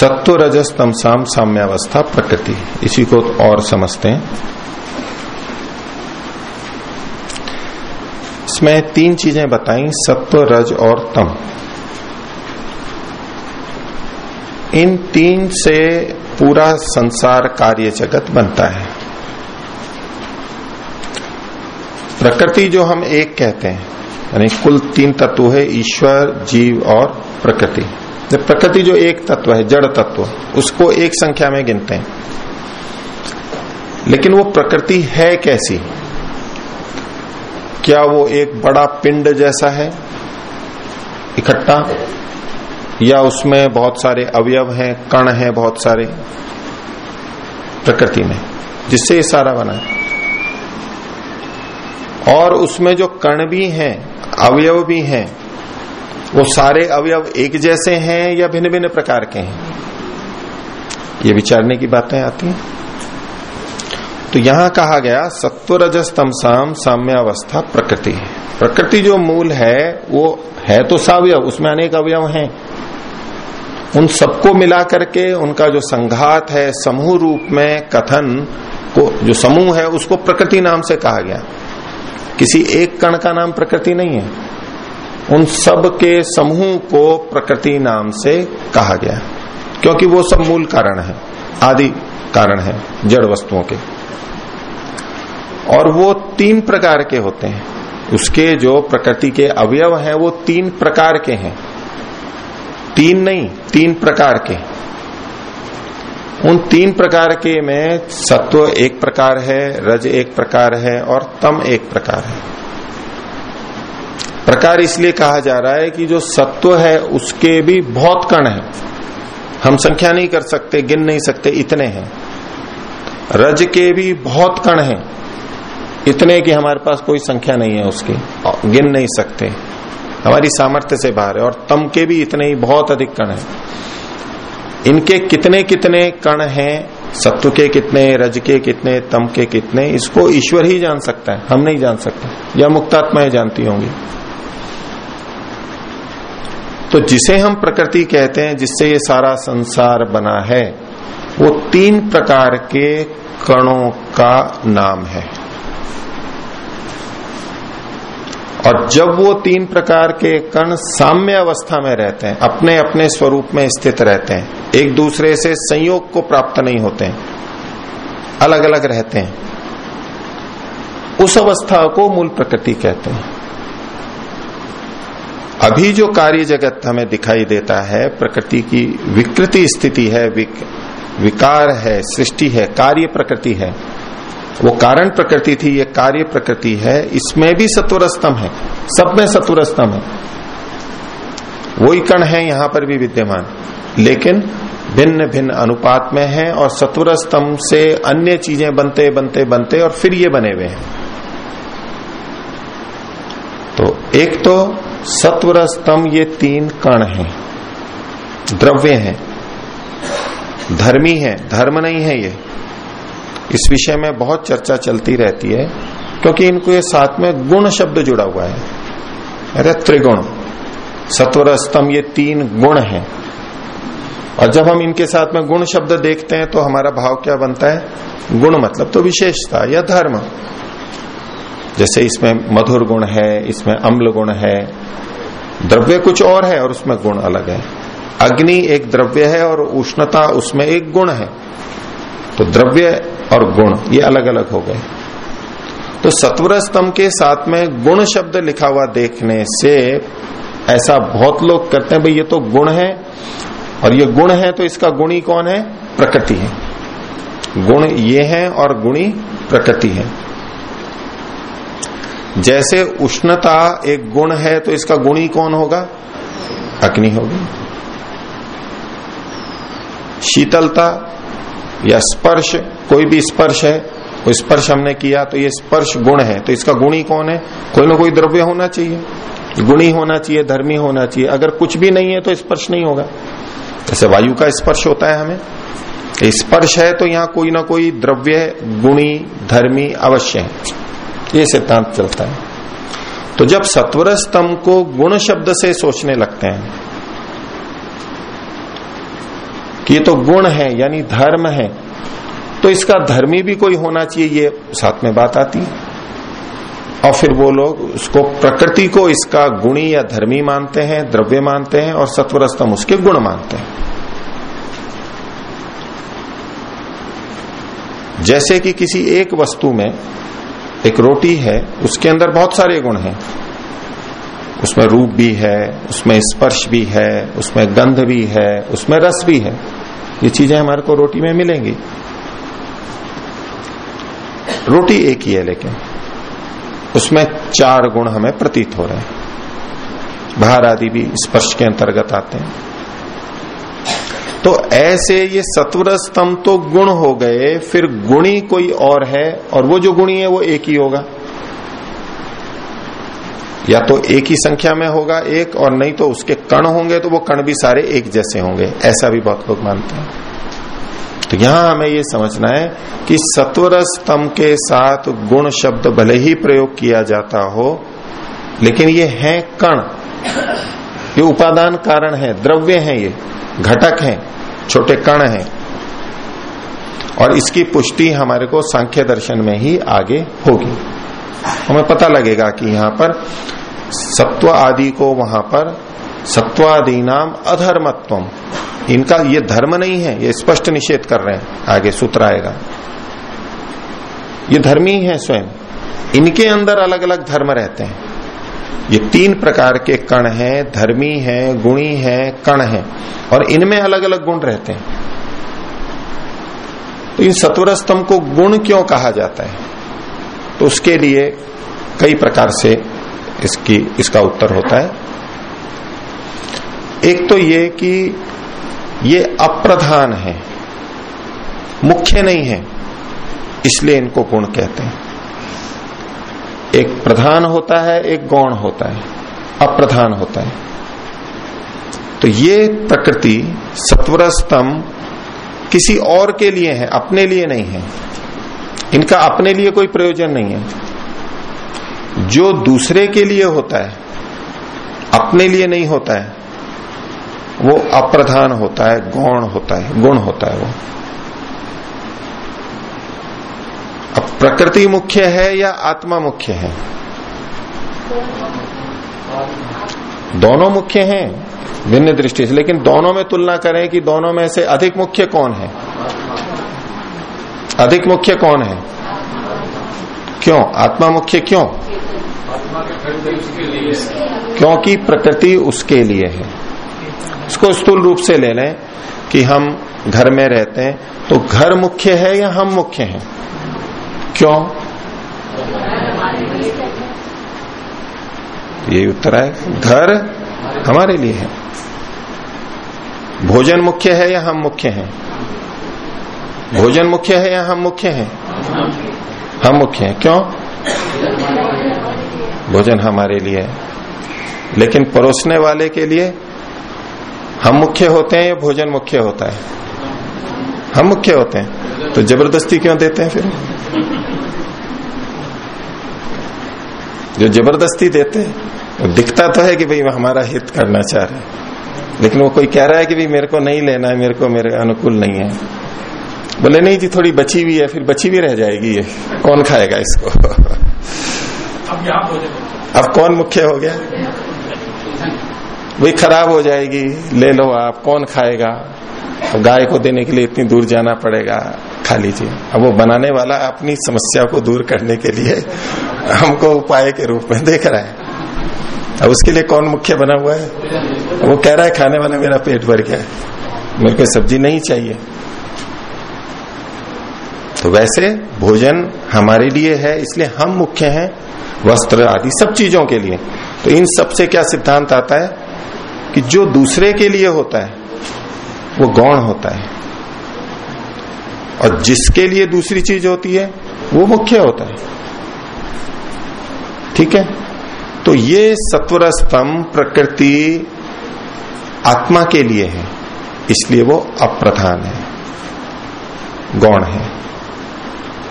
सत्व रजस तमसाम साम्यावस्था प्रकृति। इसी को और समझते हैं। इसमें तीन चीज़ें बताई, सत्व, रज और तम। इन तीन से पूरा संसार कार्य जगत बनता है। प्रकृति जो हम एक कहते हैं, यानी कुल तीन तत्व है, ईश्वर, जीव और प्रकृति। प्रकृति जो एक तत्व है, जड़ तत्व, उसको एक संख्या में गिनते हैं। लेकिन वो प्रकृति है कैसी? क्या वो एक बड़ा पिंड जैसा है, इकट्ठा? या उसमें बहुत सारे अवयव हैं, कण हैं बहुत सारे प्रकृति में, जिससे ये सारा बना है? और उसमें जो कण भी हैं, अवयव भी हैं वो सारे अवयव एक जैसे हैं या भिन्न भिन्न प्रकार के हैं? ये विचारने की बातें आती हैं। तो यहाँ कहा गया सत्व रजस तमसाम साम्य अवस्था प्रकृति प्रकृति जो मूल है, वो है तो सावयव, उसमें अनेक अवयव हैं। उन सबको मिला करके उनका जो संघात है, समूह रूप में कथन को, जो समूह है, उसको प्रकृति नाम से कहा गया। किसी एक कण का नाम प्रकृति नहीं है। उन सब के समूह को प्रकृति नाम से कहा गया क्योंकि वो सब मूल कारण है, आदि कारण है, जड़ वस्तुओं के। और वो तीन प्रकार के होते हैं। उसके जो प्रकृति के अवयव हैं, वो तीन प्रकार के हैं। तीन नहीं, तीन प्रकार के। उन तीन प्रकार के में सत्व एक प्रकार है, रज एक प्रकार है और तम एक प्रकार है। प्रकार इसलिए कहा जा रहा है कि जो सत्व है, उसके भी बहुत कण है। हम संख्या नहीं कर सकते, गिन नहीं सकते, इतने हैं। रज के भी बहुत कण हैं। इतने कि हमारे पास कोई संख्या नहीं है उसकी गिन नहीं सकते। हमारी सामर्थ्य से बाहर है, और तम के भी इतने ही बहुत अधिक कण है। इनके कितने कितने कण हैं, सत्व के कितने, रज के कितने, तम के कितने, इसको ईश्वर ही जान सकता है, हम नहीं जान सकते। या मुक्तात्माएँ जानती होंगी। तो जिसे हम प्रकृति कहते हैं, जिससे ये सारा संसार बना है, वो तीन प्रकार के कणों का नाम है। और जब वो तीन प्रकार के कण साम्य अवस्था में रहते हैं अपने अपने स्वरूप में स्थित रहते हैं, एक दूसरे से संयोग को प्राप्त नहीं होते हैं अलग अलग रहते हैं, उस अवस्था को मूल प्रकृति कहते हैं। अभी जो कार्य जगत हमें दिखाई देता है प्रकृति की विकृति स्थिति है विक, विकार है सृष्टि है कार्य प्रकृति है वो कारण प्रकृति थी ये कार्य प्रकृति है इसमें भी सत्वर है सब में सत्वर है। वही कण है यहाँ पर भी विद्यमान लेकिन भिन्न भिन्न अनुपात में है और सत्वर से अन्य चीज़ें बनते बनते बनते और फिर ये बने हुए हैं। तो एक तो सत्वर स्तंभ ये तीन कण हैं। द्रव्य हैं। धर्मी है। धर्म नहीं है ये। इस विषय में बहुत चर्चा चलती रहती है, क्योंकि इनको ये साथ में गुण शब्द जुड़ा हुआ है। अरे, त्रिगुण। सत्वर स्तंभ ये तीन गुण हैं। और जब हम इनके साथ में गुण शब्द देखते हैं तो हमारा भाव क्या बनता है? गुण मतलब तो विशेषता या धर्म। जैसे इसमें मधुर गुण है, इसमें अम्ल गुण है, द्रव्य कुछ और है और उसमें गुण अलग है। अग्नि एक द्रव्य है और उष्णता उसमें एक गुण है। तो द्रव्य और गुण, ये अलग अलग हो गए। तो सत्वर स्तंभ के साथ में गुण शब्द लिखा हुआ देखने से ऐसा बहुत लोग करते हैं, भाई ये तो गुण है। और ये गुण है तो इसका गुणी कौन है? प्रकृति है। गुण ये है और गुणी प्रकृति है। जैसे उष्णता एक गुण है तो इसका गुणी कौन होगा? अग्नि होगी। शीतलता या स्पर्श, कोई भी स्पर्श है, कोई स्पर्श हमने किया तो ये स्पर्श गुण है तो इसका गुणी कौन है? कोई ना कोई द्रव्य होना चाहिए। गुणी होना चाहिए, धर्मी होना चाहिए। अगर कुछ भी नहीं है तो स्पर्श नहीं होगा। जैसे वायु का स्पर्श होता है हमें। स्पर्श है तो यहाँ कोई ना कोई द्रव्य, गुणी, धर्मी अवश्य है। ये सिद्धांत चलता है। तो जब सत्वर स्तंभ को गुण शब्द से सोचने लगते हैं, कि ये तो गुण है, यानी धर्म है तो इसका धर्मी भी कोई होना चाहिए, ये साथ में बात आती है। और फिर वो लोग उसको प्रकृति को इसका गुणी या धर्मी मानते हैं, द्रव्य मानते हैं, और सत्वर स्तंभ उसके गुण मानते हैं। जैसे कि किसी एक वस्तु में एक रोटी है, उसके अंदर बहुत सारे गुण हैं। उसमें रूप भी है, उसमें स्पर्श भी है, उसमें गंध भी है, उसमें रस भी है। ये चीज़ें हमारे को रोटी में मिलेंगी। रोटी एक ही है लेकिन उसमें चार गुण हमें प्रतीत हो रहे हैं। भार आदि भी स्पर्श के अंतर्गत आते हैं। तो ऐसे ये सत्वर स्तंभ तो गुण हो गए, फिर गुणी कोई और है, और वो जो गुणी है वो एक ही होगा। या तो एक ही संख्या में होगा एक, और नहीं तो उसके कण होंगे तो वो कण भी सारे एक जैसे होंगे। ऐसा भी बहुत लोग मानते हैं। तो यहाँ हमें ये समझना है कि सत्वर स्तंभ के साथ गुण शब्द भले ही प्रयोग किया जाता हो, लेकिन ये है कण। ये उपादान कारण है, द्रव्य है ये, घटक है, छोटे कण है। और इसकी पुष्टि हमारे को सांख्य दर्शन में ही आगे होगी। हमें पता लगेगा कि यहाँ पर सत्व आदि को वहाँ पर सत्वादि नाम अधर्मत्व इनका ये धर्म नहीं है, ये स्पष्ट निषेध कर रहे हैं, आगे सूत्र आएगा। ये धर्मी है स्वयं। इनके अंदर अलग अलग धर्म रहते हैं। ये तीन प्रकार के कण हैं, धर्मी हैं, गुणी हैं, कण हैं, और इनमें अलग अलग गुण रहते हैं। तो इन सत्वर स्तंभ को गुण क्यों कहा जाता है? तो उसके लिए कई प्रकार से इसकी, इसका उत्तर होता है। एक तो ये कि ये अप्रधान है, मुख्य नहीं है, इसलिए इनको गुण कहते हैं। एक प्रधान होता है, एक गौण होता है, अप्रधान होता है। तो ये प्रकृति सत्वर स्तंभ किसी और के लिए है, अपने लिए नहीं है। इनका अपने लिए कोई प्रयोजन नहीं है। जो दूसरे के लिए होता है, अपने लिए नहीं होता है, वो अप्रधान होता है, गौण होता है, गुण होता है वो अब प्रकृति मुख्य है या आत्मा मुख्य है? दोनों मुख्य हैं, भिन्न दृष्टि से। लेकिन दोनों में तुलना करें कि दोनों में से अधिक मुख्य कौन है? अधिक मुख्य कौन है? क्यों? आत्मा मुख्य क्यों? क्योंकि प्रकृति उसके लिए है। इसको स्थूल रूप से ले लें कि हम घर में रहते हैं तो घर मुख्य है या हम मुख्य हैं? क्यों? ये उत्तर है, घर हमारे लिए है। भोजन मुख्य है या हम मुख्य हैं? भोजन मुख्य है या हम मुख्य हैं? हम मुख्य हैं। क्यों? भोजन हमारे लिए है। लेकिन परोसने वाले के लिए हम मुख्य होते हैं या भोजन मुख्य होता है? हम मुख्य होते हैं। तो ज़बरदस्ती क्यों देते हैं फिर? जो ज़बरदस्ती देते हैं वो दिखता तो है कि भाई हमारा हित करना चाह रहे हैं। लेकिन वो कोई कह रहा है कि भाई मेरे को नहीं लेना है मेरे को मेरे अनुकूल नहीं है। बोले नहीं जी थोड़ी बची हुई है फिर बची हुई रह जाएगी ये। कौन खाएगा इसको? अब अब कौन मुख्य हो गया? वही खराब हो जाएगी। ले लो आप, कौन खाएगा? अब गाय को देने के लिए इतनी दूर जाना पड़ेगा, खा लीजिए। अब वो बनाने वाला अपनी समस्या को दूर करने के लिए हमको उपाय के रूप में देख रहा है। अब उसके लिए कौन मुख्य बना हुआ है? वो कह रहा है, खाने वाला मेरा पेट भर गया है। मेरे को सब्ज़ी नहीं चाहिए। तो वैसे भोजन हमारे लिए है, इसलिए हम मुख्य हैं, वस्त्र आदि सब चीज़ों के लिए। तो इन सबसे क्या सिद्धांत आता है? कि जो दूसरे के लिए होता है, वो गौण होता है। और जिसके लिए दूसरी चीज़ होती है, वो मुख्य होता है। ठीक है? तो ये सत्वर स्तंभ प्रकृति आत्मा के लिए है, इसलिए वो अप्रधान है, गौण है।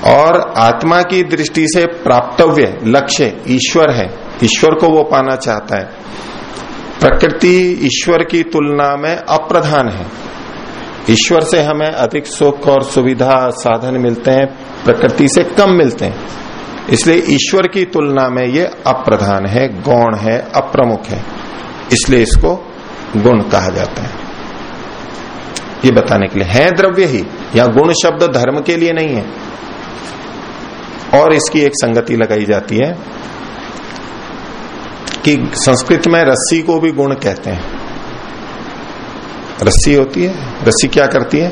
और आत्मा की दृष्टि से प्राप्तव्य, लक्ष्य, ईश्वर है। ईश्वर को वो पाना चाहता है। प्रकृति ईश्वर की तुलना में अप्रधान है। ईश्वर से हमें अधिक सुख और सुविधा साधन मिलते हैं, प्रकृति से कम मिलते हैं। इसलिए ईश्वर की तुलना में ये अप्रधान है, गौण है, अप्रमुख है। इसलिए इसको गुण कहा जाता है। ये बताने के लिए, है द्रव्य ही, या गुण शब्द धर्म के लिए नहीं है। और इसकी एक संगति लगाई जाती है कि संस्कृत में रस्सी को भी गुण कहते हैं। रस्सी होती है। रस्सी क्या करती है?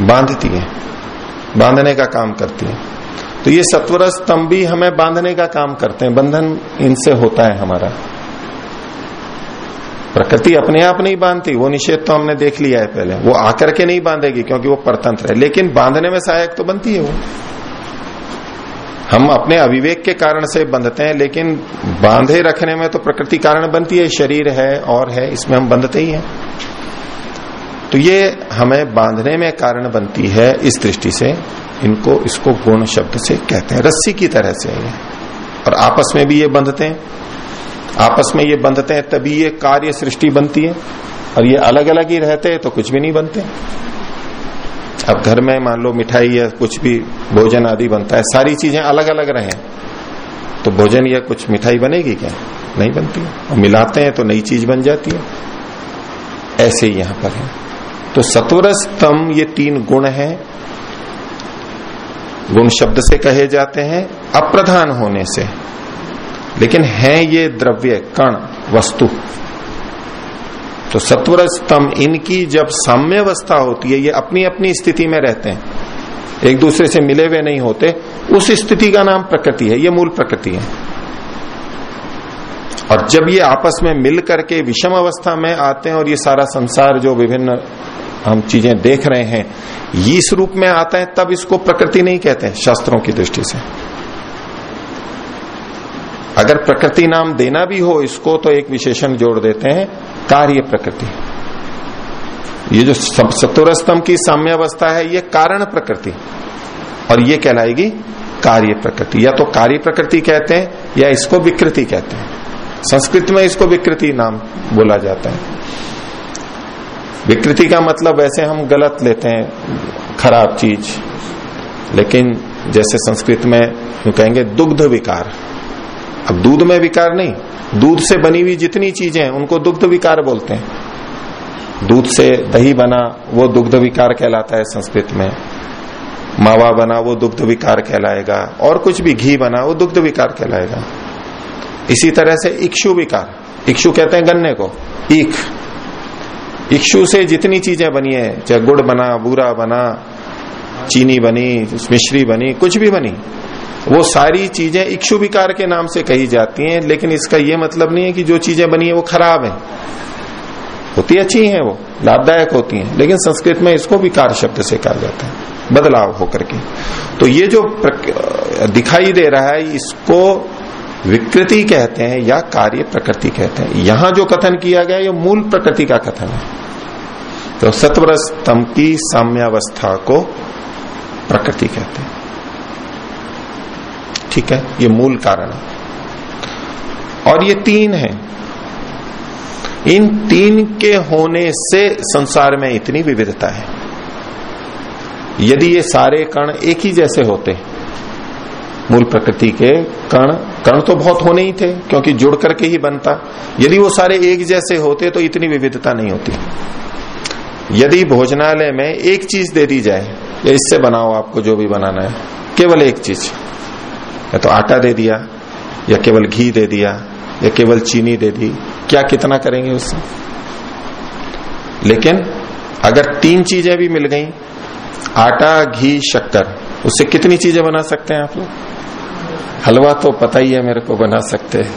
बांधती है। बांधने का काम करती है। तो ये सत्वर स्तंभ भी हमें बांधने का काम करते हैं। बंधन इनसे होता है हमारा। प्रकृति अपने आप नहीं बांधती। वो निषेध तो हमने देख लिया है पहले। वो आकर के नहीं बांधेगी क्योंकि वो परतंत्र है। लेकिन बांधने में सहायक तो बनती है वो। हम अपने अविवेक के कारण से बंधते हैं, लेकिन बांधे रखने में तो प्रकृति कारण बनती है, शरीर है, और है, इसमें हम बंधते ही हैं। तो ये हमें बांधने में कारण बनती है, इस दृष्टि से, इनको, इसको गुण शब्द से कहते हैं, रस्सी की तरह से ये। और आपस में भी ये बंधते हैं। आपस में ये बंधते हैं, तभी ये कार्य सृष्टि बनती है। और ये अलग अलग ही रहते हैं तो कुछ भी नहीं बनते। अब घर में मान लो मिठाई या कुछ भी, भोजन आदि बनता है, सारी चीज़ें अलग अलग रहे। तो भोजन या कुछ मिठाई बनेगी क्या? नहीं बनती। और मिलाते हैं तो नई चीज़ बन जाती है। ऐसे ही यहाँ पर है। तो सत्वर स्तंभ ये तीन गुण हैं। गुण शब्द से कहे जाते हैं, अप्रधान होने से। लेकिन है ये द्रव्य, कण, वस्तु। तो सत्वर स्तंभ इनकी जब साम्य अवस्था होती है, ये अपनी अपनी स्थिति में रहते हैं। एक दूसरे से मिले हुए नहीं होते। उस स्थिति का नाम प्रकृति है, ये मूल प्रकृति है। और जब ये आपस में मिल करके विषम अवस्था में आते हैं और ये सारा संसार जो विभिन्न हम चीज़ें देख रहे हैं इस रूप में आता है, तब इसको प्रकृति नहीं कहते शास्त्रों की दृष्टि से। अगर प्रकृति नाम देना भी हो इसको तो एक विशेषण जोड़ देते हैं, कार्य प्रकृति। ये जो सत्वर स्तंभ की साम्य अवस्था है, ये कारण प्रकृति। और ये कहलाएगी कार्य प्रकृति। या तो कार्य प्रकृति कहते हैं, या इसको विकृति कहते हैं। संस्कृत में इसको विकृति नाम बोला जाता है। विकृति का मतलब वैसे हम गलत लेते हैं, खराब चीज़। लेकिन जैसे संस्कृत में कहेंगे दुग्ध विकार। अब दूध में विकार नहीं। दूध से बनी हुई जितनी चीज़ें हैं, उनको दुग्ध विकार बोलते हैं। दूध से दही बना, वो दुग्ध विकार कहलाता है संस्कृत में। मावा बना, वो दुग्ध विकार कहलाएगा। और कुछ भी, घी बना, वो दुग्ध विकार कहलाएगा। इसी तरह से इक्षु विकार। इक्षु कहते हैं गन्ने को। ईख। इक्षु से जितनी चीज़ें बनी है, चाहे गुड़ बना, बूरा बना, चीनी बनी, मिश्री बनी, कुछ भी बनी। वो सारी चीज़ें इक्षु विकार के नाम से कही जाती हैं, लेकिन इसका ये मतलब नहीं है कि जो चीज़ें बनी है वो खराब है। होती अच्छी हैं वो, लाभदायक होती हैं, लेकिन संस्कृत में इसको विकार शब्द से कहा जाता है, बदलाव होकर के। तो ये जो दिखाई दे रहा है, इसको विकृति कहते हैं या कार्य प्रकृति कहते हैं। यहाँ जो कथन किया गया, ये मूल प्रकृति का कथन है। तो सत्वर स्तंभ की साम्यावस्था को प्रकृति कहते हैं। ठीक है, ये मूल कारण है। और ये तीन है। इन तीन के होने से संसार में इतनी विविधता है। यदि ये सारे कण एक ही जैसे होते, मूल प्रकृति के कण कण तो बहुत होने ही थे, क्योंकि जुड़ करके ही बनता। यदि वो सारे एक जैसे होते तो इतनी विविधता नहीं होती। यदि भोजनालय में एक चीज़ दे दी जाए, या इससे बनाओ आपको जो भी बनाना है, केवल एक चीज़। या तो आटा दे दिया, या केवल घी दे दिया, या केवल चीनी दे दी, क्या कितना करेंगे उससे? लेकिन अगर तीन चीज़ें भी मिल गई, आटा, घी, शक्कर, उससे कितनी चीज़ें बना सकते हैं आप लोग? हलवा तो पता ही है मेरे को बना सकते हैं।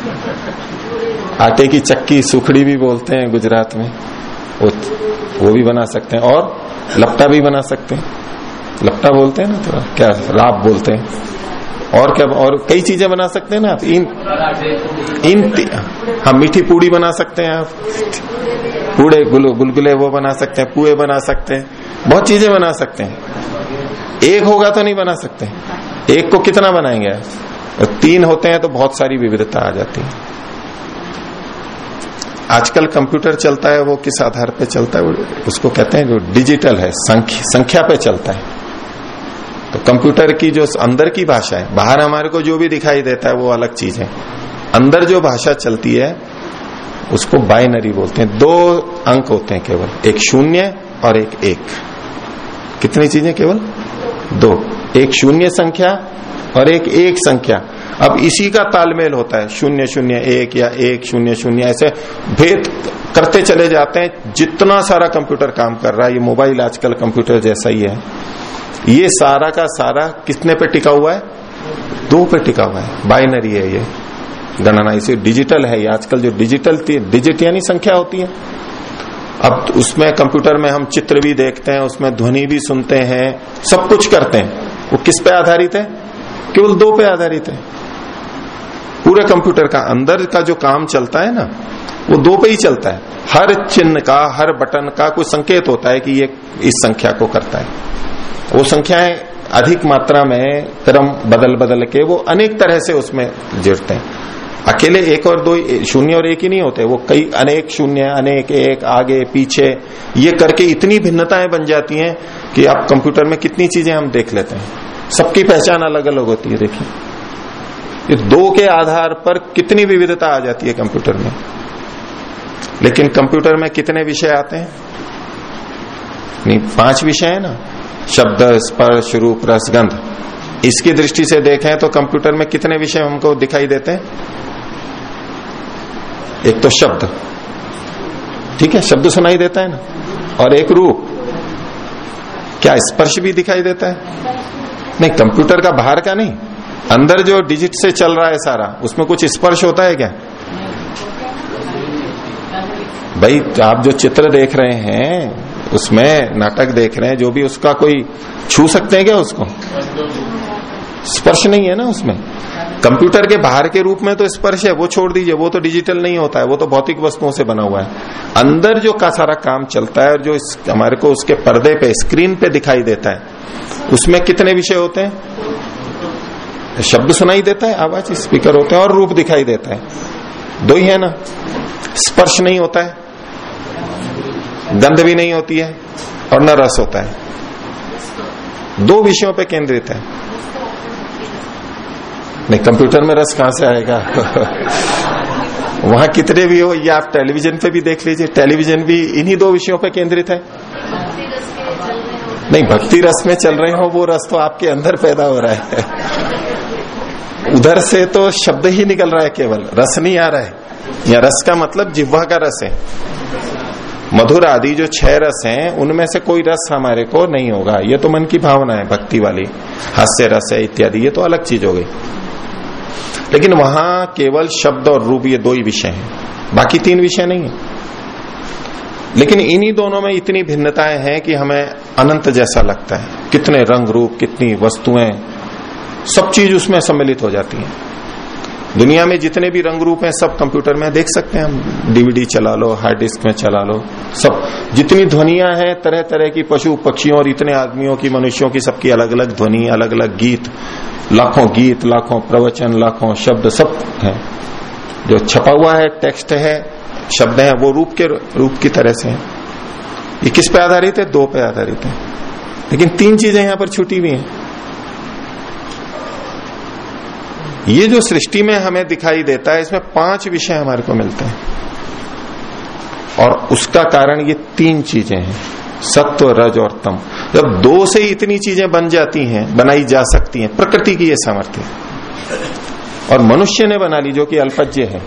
आटे की चक्की, सुखड़ी भी बोलते हैं गुजरात में, वो वो भी बना सकते हैं, और लपटा भी बना सकते हैं। लपटा बोलते हैं ना थोड़ा क्या राब बोलते हैं? और क्या, और कई चीज़ें बना सकते हैं ना आप? इन इन हम मीठी पूड़ी बना सकते हैं आप। पूड़े गुलगुले वो बना सकते हैं, पुए बना सकते हैं, बहुत चीज़ें बना सकते हैं। एक होगा तो नहीं बना सकते। एक को कितना बनाएँगे आप? तीन होते हैं तो बहुत सारी विविधता आ जाती है। आजकल कंप्यूटर चलता है, वो किस आधार पे चलता है उसको कहते हैं जो डिजिटल है संख्या पे चलता है। तो कंप्यूटर की जो अंदर की भाषा है, बाहर हमारे को जो भी दिखाई देता है वो अलग चीज़ है। अंदर जो भाषा चलती है, उसको बाइनरी बोलते हैं। दो अंक होते हैं केवल, एक शून्य और एक एक। कितनी चीज़ें केवल? दो। एक शून्य संख्या और एक एक संख्या। अब इसी का तालमेल होता है, शून्य शून्य एक या एक शून्य शून्य, ऐसे भेद करते चले जाते हैं। जितना सारा कंप्यूटर काम कर रहा है, ये मोबाइल आजकल कंप्यूटर जैसा ही है। ये सारा का सारा कितने पे टिका हुआ है? दो पे टिका हुआ है। बाइनरी है ये। गणना इसे डिजिटल है। आजकल जो डिजिटल डिजिट यानी संख्या होती है। अब उसमें कंप्यूटर में हम चित्र भी देखते हैं, उसमें ध्वनि भी सुनते हैं, सब कुछ करते हैं। वो किस पे आधारित है? केवल दो पे आधारित है। पूरे कंप्यूटर का अंदर का जो काम चलता है ना, वो दो पे ही चलता है। हर चिन्ह का, हर बटन का कोई संकेत होता है कि ये इस संख्या को करता है। वो संख्याएँ अधिक मात्रा में क्रम बदल बदल के वो अनेक तरह से उसमें जुड़ते हैं। अकेले एक और दो शून्य और एक ही नहीं होते, वो कई अनेक शून्य, अनेक एक, आगे, पीछे, ये करके इतनी भिन्नताएँ बन जाती हैं कि आप कंप्यूटर में कितनी चीज़ें हम देख लेते हैं। सबकी पहचान अलग अलग होती है, देखिए। ये दो के आधार पर कितनी विविधता आ जाती है कंप्यूटर में। लेकिन कंप्यूटर में कितने विषय आते हैं? नहीं, पाँच विषय है ना? शब्द, स्पर्श, रूप रसगंध इसकी दृष्टि से देखें तो कंप्यूटर में कितने विषय हमको दिखाई देते हैं? एक तो शब्द। ठीक है, शब्द सुनाई देता है ना? और एक रूप। क्या स्पर्श भी दिखाई देता है? नहीं, कंप्यूटर का बाहर का नहीं। अंदर जो डिजिट से चल रहा है सारा, उसमें कुछ स्पर्श होता है क्या? भाई, आप जो चित्र देख रहे हैं उसमें नाटक देख रहे हैं, जो भी उसका कोई छू सकते हैं क्या उसको? स्पर्श नहीं है ना उसमें? कंप्यूटर के बाहर के रूप में तो स्पर्श है, वो छोड़ दीजिए, वो तो डिजिटल नहीं होता है, वो तो भौतिक वस्तुओं से बना हुआ है। अंदर जो का सारा काम चलता है और जो हमारे को उसके पर्दे पे, स्क्रीन पे दिखाई देता है, उसमें कितने विषय होते हैं? शब्द सुनाई देता है, आवाज़, स्पीकर होते हैं और रूप दिखाई देता है। दो ही है ना? स्पर्श नहीं होता है। गंध भी नहीं होती है और न रस होता है। दो विषयों पे केंद्रित है। नहीं, कंप्यूटर में रस कहाँ से आएगा? वहाँ कितने भी हो, ये आप टेलीविज़न पे भी देख लीजिए, टेलीविज़न भी इन्हीं दो विषयों पे केंद्रित है। नहीं, भक्ति रस में चल रहे हो, वो रस तो आपके अंदर पैदा हो रहा है। उधर से तो शब्द ही निकल रहा है केवल, रस नहीं आ रहा है। या रस का मतलब जिह्वा का रस है। मधुर आदि जो छह रस हैं, उनमें से कोई रस हमारे को नहीं होगा। ये तो मन की भावना है, भक्ति वाली। हास्य रस है, इत्यादि। ये तो अलग चीज़ हो गई। लेकिन वहाँ केवल शब्द और रूप, ये दो ही विषय हैं। बाकी तीन विषय नहीं है। लेकिन इन्हीं दोनों में इतनी भिन्नताएँ हैं कि हमें अनंत जैसा लगता है। कितने रंग रूप, कितनी वस्तुएँ, सब चीज़ उसमें सम्मिलित हो जाती है। दुनिया में जितने भी रंग रूप हैं, सब कंप्यूटर में देख सकते हैं हम। डीवीडी चला लो हार्ड डिस्क में चला लो, सब। जितनी ध्वनिया हैं तरह तरह की पशु पक्षियों और इतने आदमियों की, मनुष्यों की, सबकी अलग अलग ध्वनि अलग अलग गीत, लाखों गीत, लाखों प्रवचन, लाखों शब्द, सब है। जो छपा हुआ है टेक्स्ट है, शब्द है, वो रूप के रूप की तरह से है। ये किस पे आधारित है? दो पे आधारित है। लेकिन तीन चीज़ें यहाँ पर छुटी हुई हैं। ये जो सृष्टि में हमें दिखाई देता है, इसमें पाँच विषय हमारे को मिलते हैं। और उसका कारण ये तीन चीज़ें हैं, सत्व, रज और तम। जब दो से इतनी चीज़ें बन जाती हैं, बनाई जा सकती हैं, प्रकृति की ये सामर्थ्य। और मनुष्य ने बना ली, जो कि अल्पज्य है।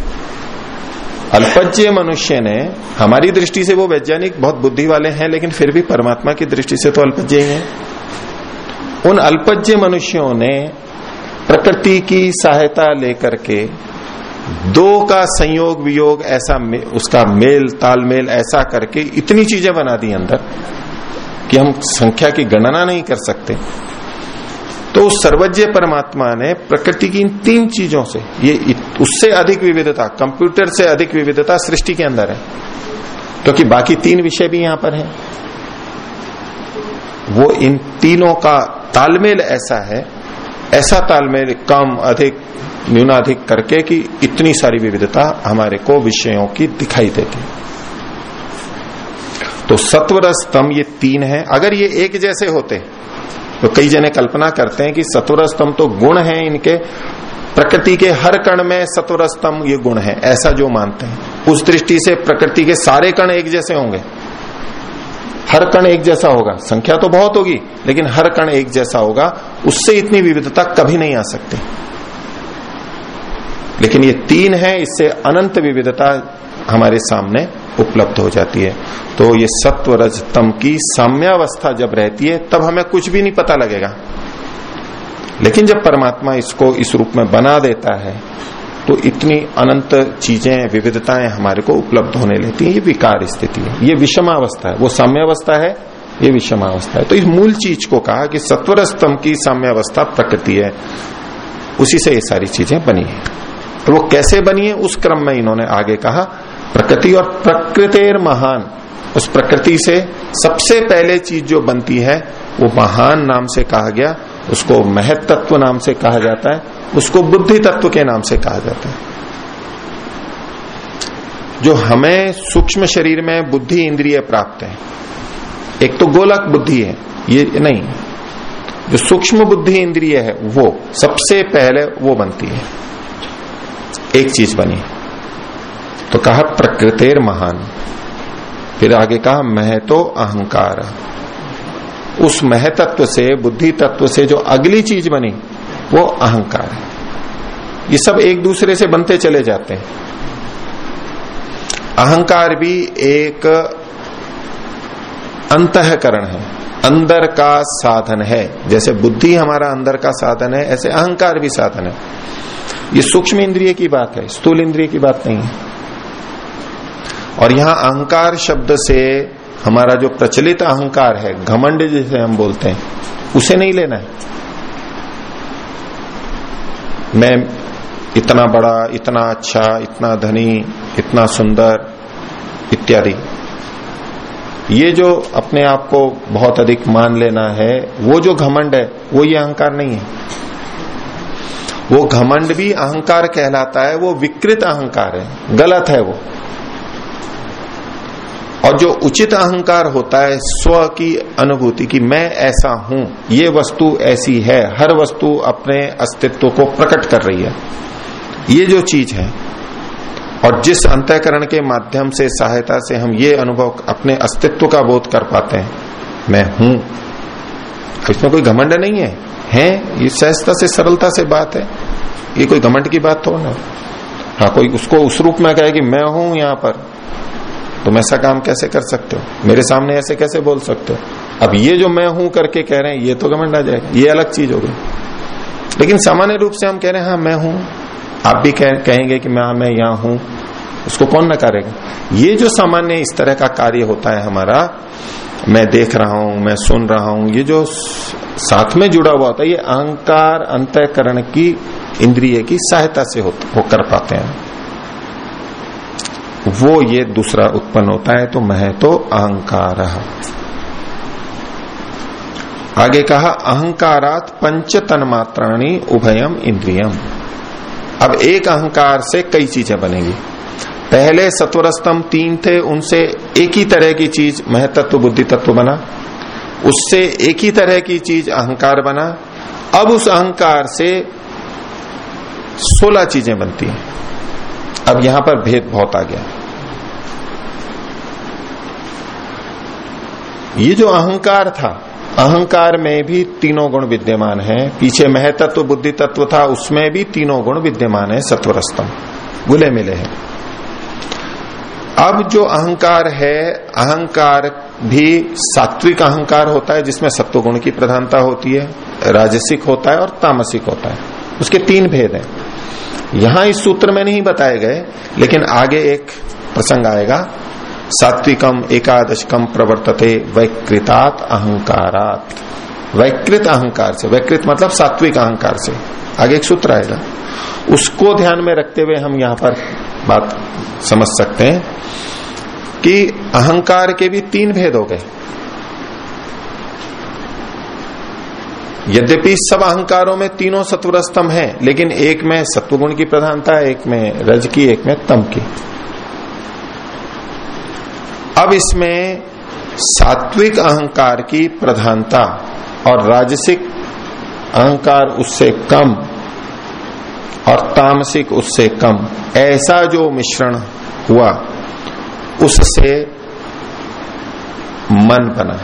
अल्पज्य मनुष्य ने, हमारी दृष्टि से वो वैज्ञानिक, बहुत बुद्धि वाले हैं, लेकिन फिर भी परमात्मा की दृष्टि से तो अल्पज्य ही है। उन अल्पज्य मनुष्यों ने प्रकृति की सहायता लेकर के दो का संयोग वियोग ऐसा मे, उसका मेल तालमेल ऐसा करके इतनी चीज़ें बना दी अंदर कि हम संख्या की गणना नहीं कर सकते। तो सर्वज्ञ परमात्मा ने प्रकृति की इन तीन चीज़ों से ये उससे अधिक विविधता कंप्यूटर से अधिक विविधता सृष्टि के अंदर है। क्योंकि तो बाकी तीन विषय भी यहाँ पर है। वो इन तीनों का तालमेल ऐसा है ऐसा तालमेल कम, अधिक, न्यूनाधिक करके कि इतनी सारी विविधता हमारे को विषयों की दिखाई देती। तो सत्वर स्तंभ ये तीन है। अगर ये एक जैसे होते तो कई जने कल्पना करते हैं कि सत्वर स्तंभ तो गुण है इनके। प्रकृति के हर कण में सत्वर स्तंभ ये गुण है, ऐसा जो मानते हैं। उस दृष्टि से प्रकृति के सारे कण एक जैसे होंगे। हर कण एक जैसा होगा। संख्या तो बहुत होगी, लेकिन हर कण एक जैसा होगा। उससे इतनी विविधता कभी नहीं आ सकती। लेकिन ये तीन है, इससे अनंत विविधता हमारे सामने उपलब्ध हो जाती है। तो ये सत्व रज तम की साम्यावस्था जब रहती है, तब हमें कुछ भी नहीं पता लगेगा। लेकिन जब परमात्मा इसको इस रूप में बना देता है तो इतनी अनंत चीज़ें, विविधताएँ हमारे को उपलब्ध होने लेती है। ये विकार स्थिति है। ये विषमावस्था है। वो साम्यावस्था है, ये विषमावस्था है। तो इस मूल चीज़ को कहा कि सत्वर स्तंभ की साम्यावस्था प्रकृति है। उसी से ये सारी चीज़ें बनी है। तो वो कैसे बनी है? उस क्रम में इन्होंने आगे कहा, प्रकृति और प्रकृतिर महान। उस प्रकृति से सबसे पहले चीज़ जो बनती है, वो महान नाम से कहा गया। उसको महत तत्व नाम से कहा जाता है। उसको बुद्धि तत्व के नाम से कहा जाता है। जो हमें सूक्ष्म शरीर में बुद्धि इंद्रिय प्राप्त है, एक तो गोलक बुद्धि है, ये नहीं। जो सूक्ष्म बुद्धि इंद्रिय है, वो सबसे पहले वो बनती है। एक चीज़ बनी। तो कहा प्रकृतिर महान। फिर आगे कहा महतो अहंकार। उस महतत्व से, बुद्धि तत्व से जो अगली चीज़ बनी वो अहंकार है। ये सब एक दूसरे से बनते चले जाते हैं। अहंकार भी एक अंतकरण है। अंदर का साधन है। जैसे बुद्धि हमारा अंदर का साधन है, ऐसे अहंकार भी साधन है। ये सूक्ष्म इंद्रिय की बात है, स्थूल इंद्रिय की बात नहीं है। और यहाँ अहंकार शब्द से हमारा जो प्रचलित अहंकार है, घमंड जिसे हम बोलते हैं, उसे नहीं लेना है। मैं इतना बड़ा, इतना अच्छा इतना धनी, इतना सुंदर, इत्यादि। ये जो अपने आप को बहुत अधिक मान लेना है, वो जो घमंड है, वो ये अहंकार नहीं है। वो घमंड भी अहंकार कहलाता है, वो विकृत अहंकार है, गलत है वो। और जो उचित अहंकार होता है, स्व की अनुभूति की मैं ऐसा हूँ, ये वस्तु ऐसी है, हर वस्तु अपने अस्तित्व को प्रकट कर रही है। ये जो चीज़ है, और जिस अंतकरण के माध्यम से, सहायता से हम ये अनुभव अपने अस्तित्व का बोध कर पाते हैं, मैं हूँ। इसमें कोई घमंड नहीं है। है, ये सहजता से, सरलता से बात है। ये कोई घमंड की बात तो ना। हाँ कोई उसको उस रूप में कहे कि मैं हूँ यहाँ पर। तुम ऐसा काम कैसे कर सकते हो? मेरे सामने ऐसे कैसे बोल सकते हो? अब ये जो मैं हूँ करके कह रहे हैं ये तो घमंड आ जाएगा। ये अलग चीज़ हो गई। लेकिन सामान्य रूप से हम कह रहे हैं हाँ मैं हूँ। आप भी कह, कहेंगे कि मैं मैं यहाँ हूँ। उसको कौन नकारेगा? ये जो सामान्य इस तरह का कार्य होता है हमारा मैं देख रहा हूँ मैं सुन रहा हूँ ये जो साथ में जुड़ा हुआ होता है ये अहंकार अंतकरण की इंद्रिय की सहायता से हो, हो कर पाते हैं। वो ये दूसरा उत्पन्न होता है तो मह तो अहंकार। आगे कहा, अहंकारात पंच तन्मात्राणी उभयम इंद्रियम। अब एक अहंकार से कई चीज़ें बनेगी। पहले सत्वर स्तंभ तीन थे, उनसे एक ही तरह की चीज़ महतत्व बुद्धि तत्व बना। उससे एक ही तरह की चीज़ अहंकार बना। अब उस अहंकार से सोलह चीज़ें बनती हैं। अब यहाँ पर भेद बहुत आ गया। ये जो अहंकार था, अहंकार में भी तीनों गुण विद्यमान है। पीछे महतत्व बुद्धि तत्व था, उसमें भी तीनों गुण विद्यमान है, सत्वरस्तम। गुले मिले हैं। अब जो अहंकार है, अहंकार भी सात्विक अहंकार होता है, जिसमें सत्व गुण की प्रधानता होती है, राजसिक होता है और तामसिक होता है। उसके तीन भेद हैं। यहाँ इस सूत्र में नहीं बताए गए, लेकिन आगे एक प्रसंग आएगा। सात्विकम एकादशकम प्रवर्तते वैकृतात अहंकारात। वैकृत अहंकार से, वैकृत मतलब सात्विक अहंकार से। आगे एक सूत्र आएगा। उसको ध्यान में रखते हुए हम यहाँ पर बात समझ सकते हैं कि अहंकार के भी तीन भेद हो गए। यद्यपि सब अहंकारों में तीनों सत्वर स्तंभ है, लेकिन एक में सत्वगुण की प्रधानता, एक में रज की, एक में तम की। अब इसमें सात्विक अहंकार की प्रधानता और राजसिक अहंकार उससे कम और तामसिक उससे कम, ऐसा जो मिश्रण हुआ, उससे मन बना।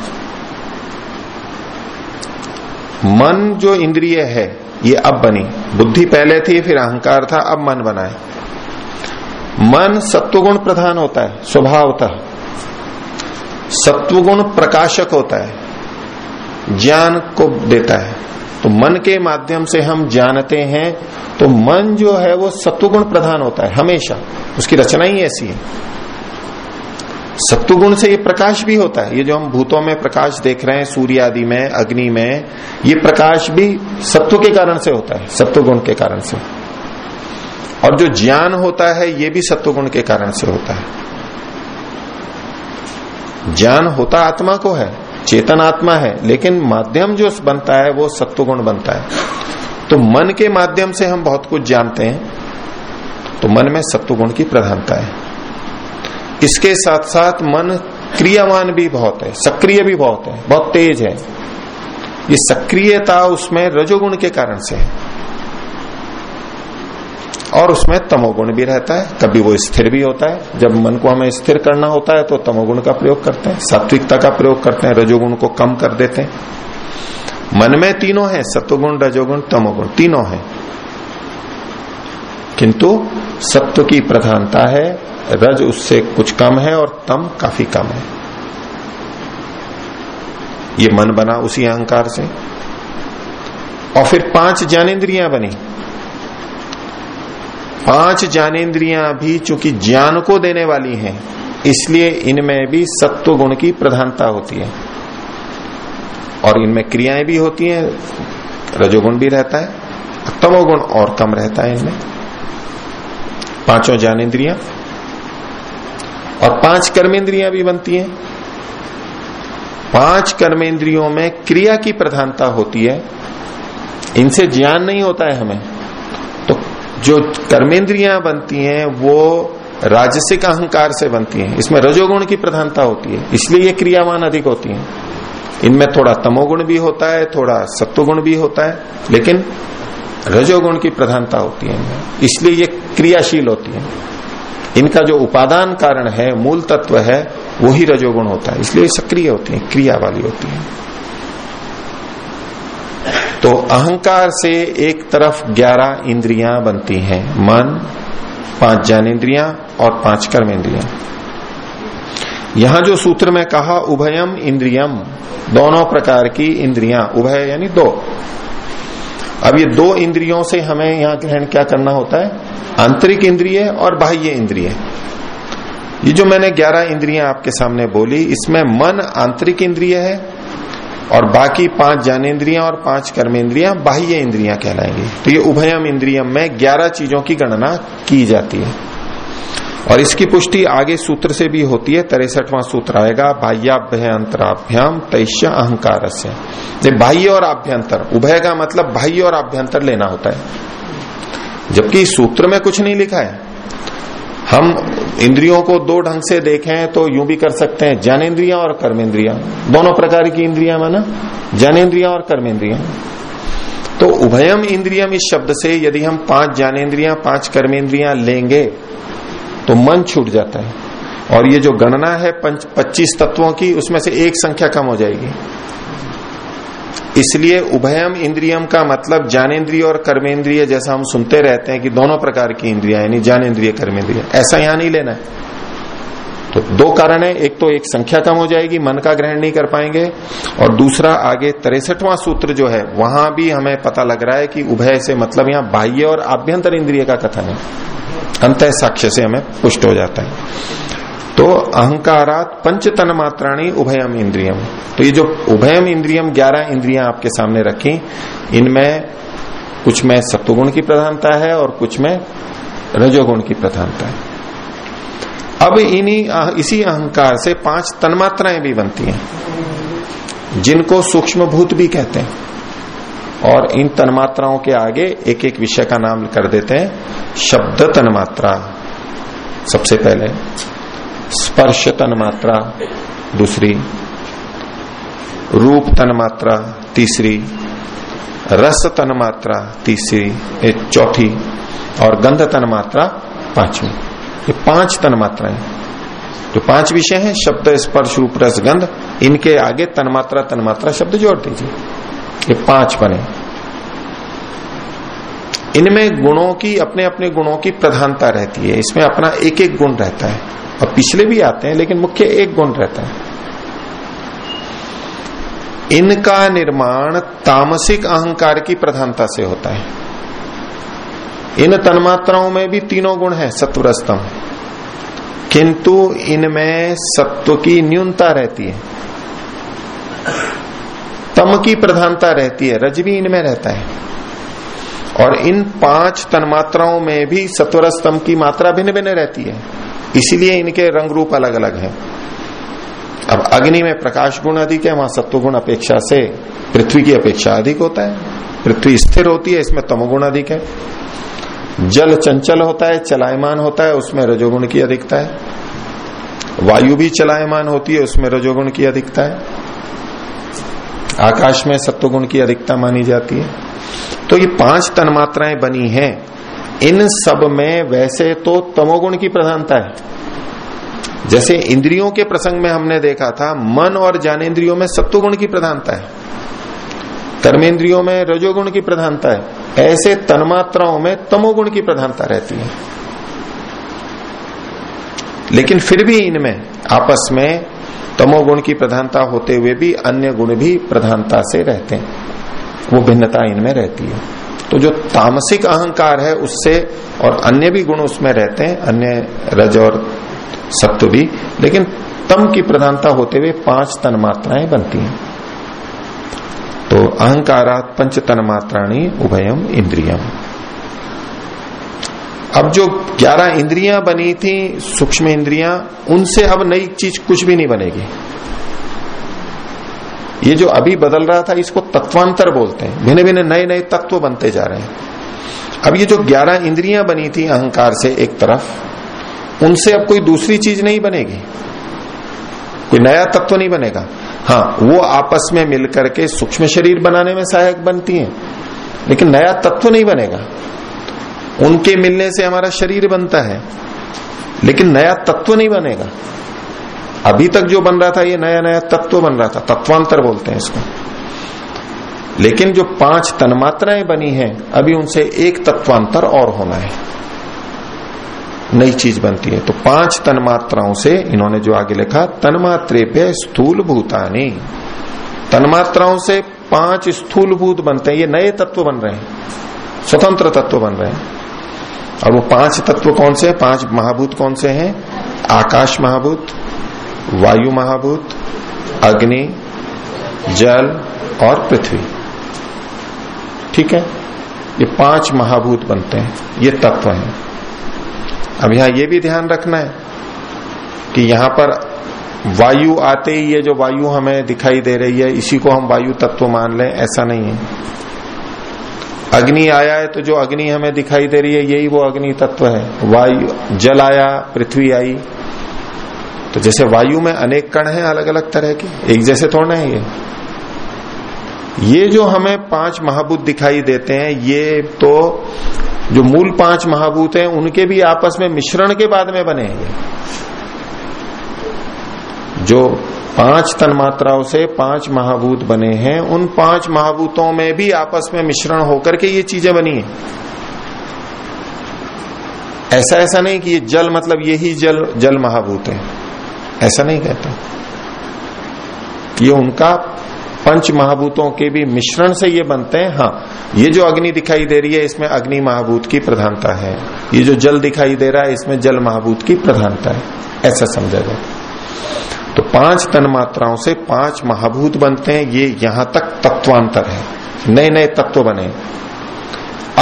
मन जो इंद्रिय है, ये अब बनी। बुद्धि पहले थी, फिर अहंकार था, अब मन बना है। मन सत्वगुण प्रधान होता है, स्वभावतः। सत्वगुण प्रकाशक होता है, ज्ञान को देता है। तो मन के माध्यम से हम जानते हैं तो मन जो है वो सत्वगुण प्रधान होता है, हमेशा। उसकी रचना ही ऐसी है। सत्वगुण से ये प्रकाश भी होता है। ये जो हम भूतों में प्रकाश देख रहे हैं, सूर्य आदि में, अग्नि में, ये प्रकाश भी सत्व के कारण से होता है, सत्वगुण के कारण से। और जो ज्ञान होता है, ये भी सत्वगुण के कारण से होता है। ज्ञान होता आत्मा को है, चेतन आत्मा है, लेकिन माध्यम जो बनता है, वो सत्वगुण बनता है। तो मन के माध्यम से हम बहुत कुछ जानते हैं तो मन में सत्वगुण की प्रधानता है। इसके साथ साथ मन क्रियावान भी बहुत है, सक्रिय भी बहुत है, बहुत तेज है। ये सक्रियता उसमें रजोगुण के कारण से है। और उसमें तमोगुण भी रहता है कभी वो स्थिर भी होता है। जब मन को हमें स्थिर करना होता है तो तमोगुण का प्रयोग करते हैं, सात्विकता का प्रयोग करते हैं, रजोगुण को कम कर देते हैं। मन में तीनों है, सत्वगुण, रजोगुण, तमोगुण, तीनों है। किंतु सत्व की प्रधानता है, रज उससे कुछ कम है और तम काफ़ी कम है। ये मन बना उसी अहंकार से। और फिर पाँच ज्ञानेन्द्रियाँ बनी। पाँच ज्ञानेन्द्रियाँ भी चूँकि ज्ञान को देने वाली हैं, इसलिए इनमें भी सत्व गुण की प्रधानता होती है। और इनमें क्रियाएँ भी होती हैं, रजोगुण भी रहता है, तमोगुण और कम रहता है इनमें। पाँचों ज्ञानेन्द्रियाँ। और पाँच कर्मेंद्रियाँ भी बनती हैं। पाँच कर्मेंद्रियों में क्रिया की प्रधानता होती है। इनसे ज्ञान नहीं होता है हमें। तो जो कर्मेंद्रियाँ बनती हैं, वो राजसिक अहंकार से बनती हैं। इसमें रजोगुण की प्रधानता होती है। इसलिए ये क्रियावान अधिक होती हैं। इनमें थोड़ा तमोगुण भी होता है, थोड़ा सत्वगुण भी होता है। लेकिन रजोगुण की प्रधानता होती है इसलिए ये क्रियाशील होती है। इनका जो उपादान कारण है, मूल तत्व है, वही रजोगुण होता है। इसलिए सक्रिय होती है, क्रिया वाली होती है। तो अहंकार से एक तरफ़ ग्यारह इंद्रियाँ बनती हैं, मन, पाँच ज्ञानेन्द्रियाँ और पाँच कर्मेंद्रियाँ यहाँ जो सूत्र में कहा, उभयम इंद्रियम, दोनों प्रकार की इंद्रियाँ, उभय यानी दो। अब ये दो इंद्रियों से हमें यहाँ ग्रहण क्या करना होता है? आंतरिक इंद्रिय और बाह्य इंद्रिय। ये जो मैंने ग्यारह इंद्रियाँ आपके सामने बोली, इसमें मन आंतरिक इंद्रिय है और बाकी पाँच ज्ञानेन्द्रियाँ और पाँच कर्मेंद्रियाँ बाह्य इंद्रियाँ कहलाएँगी। तो ये उभयम इंद्रियम में ग्यारह चीज़ों की गणना की जाती है। और इसकी पुष्टि आगे सूत्र से भी होती है, तिरसठवां सूत्र आएगा बाह्याभ्य अंतराभ्याम तैश्य अहंकार से बाह्य और आभ्यंतर, उभय का मतलब बाह्य और आभ्यंतर लेना होता है। जबकि सूत्र में कुछ नहीं लिखा है। हम इंद्रियों को दो ढंग से देखें तो यूँ भी कर सकते हैं, ज्ञानेन्द्रिया और कर्मेंद्रिया दोनों प्रकार की इंद्रिया माना ज्ञानेन्द्रिया और कर्मेंद्रिया तो उभयम इंद्रियम इस शब्द से, यदि हम पाँच ज्ञानेन्द्रिया, पाँच कर्मेंद्रिया लेंगे तो मन छूट जाता है। और ये जो गणना है पच्चीस तत्वों की, उसमें से एक संख्या कम हो जाएगी। इसलिए उभयम इंद्रियम का मतलब ज्ञानेन्द्रिय और कर्मेंद्रिय, जैसा हम सुनते रहते हैं कि दोनों प्रकार की इंद्रिया, यानी ज्ञानेन्द्रिय, कर्मेंद्रिय। ऐसा यहाँ नहीं लेना है। तो दो कारण है। एक तो एक संख्या कम हो जाएगी, मन का ग्रहण नहीं कर पाएँगे। और दूसरा, आगे तिरसठवां सूत्र जो है, वहाँ भी हमें पता लग रहा है कि उभय से मतलब यहाँ बाह्य और आभ्यंतर इंद्रिय का कथन है। अंत साक्ष्य से हमें पुष्ट हो जाता है। तो अहंकारात पंच तन मात्राणी उभयम इंद्रियम। तो ये जो उभयम इंद्रियम, ग्यारह इंद्रियाँ आपके सामने रखी, इनमें कुछ में सत्वगुण की प्रधानता है और कुछ में रजोगुण की प्रधानता है। अब इन्हीं इसी अहंकार से पाँच तन्मात्राएँ भी बनती हैं, जिनको सूक्ष्म भूत भी कहते हैं। और इन तन्मात्राओं के आगे एक एक विषय का नाम कर देते हैं। शब्द तन्मात्रा। सबसे पहले स्पर्श तन मात्रा दूसरी रूप तन मात्रा तीसरी रस तन मात्रा तीसरी चौथी और गंध तन मात्रा पांचवी। ये पाँच तन मात्राएँ जो पाँच विषय हैं, शब्द, स्पर्श, रूप, रस, गंध, इनके आगे तन्मात्रा तन्मात्रा शब्द जोड़ दीजिए। ये पाँच बने। इनमें गुणों की अपने अपने गुणों की प्रधानता रहती है। इसमें अपना एक एक गुण रहता है। और पिछले भी आते हैं, लेकिन मुख्य एक गुण रहता है। इनका निर्माण तामसिक अहंकार की प्रधानता से होता है। इन तन्मात्राओं में भी तीनों गुण है, सत्वरस्तम। किंतु इनमें सत्व की न्यूनता रहती है। तम की प्रधानता रहती है रज भी इनमें रहता है। और इन पाँच तन्मात्राओं में भी सत्वर स्तम की मात्रा भिन्न भिन्न रहती है। इसीलिए इनके रंग रूप अलग अलग है। अब अग्नि में प्रकाश गुण अधिक है, वहाँ सत्व गुण अपेक्षा से पृथ्वी की अपेक्षा अधिक होता है। पृथ्वी स्थिर होती है, इसमें तमोगुण अधिक है। जल चंचल होता है, चलायमान होता है, उसमें रजोगुण की अधिकता है। वायु भी चलायमान होती है, उसमें रजोगुण की अधिकता है। आकाश में सत्वगुण की अधिकता मानी जाती है। तो ये पाँच तन्मात्राएँ बनी हैं। इन सब में वैसे तो तमोगुण की प्रधानता है। जैसे इंद्रियों के प्रसंग में हमने देखा था, मन और ज्ञानेन्द्रियों में सत्वगुण की प्रधानता है। कर्मेंद्रियों में रजोगुण की प्रधानता है। ऐसे तन्मात्राओं में तमोगुण की प्रधानता रहती है। लेकिन फिर भी इनमें, आपस में तमोगुण की प्रधानता होते हुए भी अन्य गुण भी प्रधानता से रहते हैं। वो भिन्नता इनमें रहती है। तो जो तामसिक अहंकार है उससे और अन्य भी गुण उसमें रहते हैं, अन्य रज और सत्व भी, लेकिन तम की प्रधानता होते हुए पाँच तन मात्राएँ बनती हैं। तो अहंकारात पंच तन मात्राणी उभयम इंद्रियम। अब जो ग्यारह इंद्रियाँ बनी थी, सूक्ष्म इंद्रियाँ, उनसे अब नई चीज़ कुछ भी नहीं बनेगी। ये जो अभी बदल रहा था, इसको तत्वांतर बोलते हैं। भिन्न भिन्न नए नए तत्व बनते जा रहे हैं। अब ये जो ग्यारह इंद्रियाँ बनी थी अहंकार से एक तरफ़, उनसे अब कोई दूसरी चीज़ नहीं बनेगी। कोई नया तत्व नहीं बनेगा। हाँ वो आपस में मिलकर के सूक्ष्म शरीर बनाने में सहायक बनती है, लेकिन नया तत्व नहीं बनेगा। उनके मिलने से हमारा शरीर बनता है। लेकिन नया तत्व नहीं बनेगा। अभी तक जो बन रहा था, ये नया नया तत्व बन रहा था। तत्वांतर बोलते हैं इसको। लेकिन जो पाँच तन्मात्राएँ बनी हैं, अभी उनसे एक तत्वांतर और होना है। नई चीज़ बनती है। तो पाँच तन्मात्राओं से इन्होंने जो आगे लिखा तन्मात्रे पे स्थूल भूतानी तन्मात्राओं से पाँच स्थूल भूत बनते हैं। ये नए तत्व बन रहे हैं। स्वतंत्र तत्व बन रहे हैं। और वो पाँच तत्व कौन से पाँच महाभूत कौन से हैं? आकाश महाभूत, वायु महाभूत, अग्नि, जल और पृथ्वी। ठीक है? ये पाँच महाभूत बनते हैं। ये तत्व हैं। अब यहाँ ये भी ध्यान रखना है कि यहाँ पर वायु आते ही ये जो वायु हमें दिखाई दे रही है, इसी को हम वायु तत्व मान लें, ऐसा नहीं है। अग्नि आया है तो जो अग्नि हमें दिखाई दे रही है, यही वो अग्नि तत्व है। वायु, जल आया, पृथ्वी आई। तो जैसे वायु में अनेक कण हैं अलग अलग तरह के, एक जैसे थोड़ा है ये। ये जो हमें पाँच महाभूत दिखाई देते हैं, ये तो जो मूल पाँच महाभूत हैं, उनके भी आपस में मिश्रण के बाद में बने हैं। जो पाँच तन्मात्राओं से पाँच महाभूत बने हैं। उन पाँच महाभूतों में भी आपस में मिश्रण होकर के ये चीज़ें बनी है। ऐसा ऐसा नहीं कि ये जल मतलब यही जल जल महाभूत है। ऐसा नहीं कहता। ये उनका पंच महाभूतों के भी मिश्रण से ये बनते हैं। हाँ ये जो अग्नि दिखाई दे रही है, इसमें अग्नि महाभूत की प्रधानता है। ये जो जल दिखाई दे रहा है, इसमें जल महाभूत की प्रधानता है। ऐसा समझा जाए। तो पाँच तन मात्राओं से पाँच महाभूत बनते हैं, ये यहाँ तक तत्वांतर है। नए नए तत्व बने।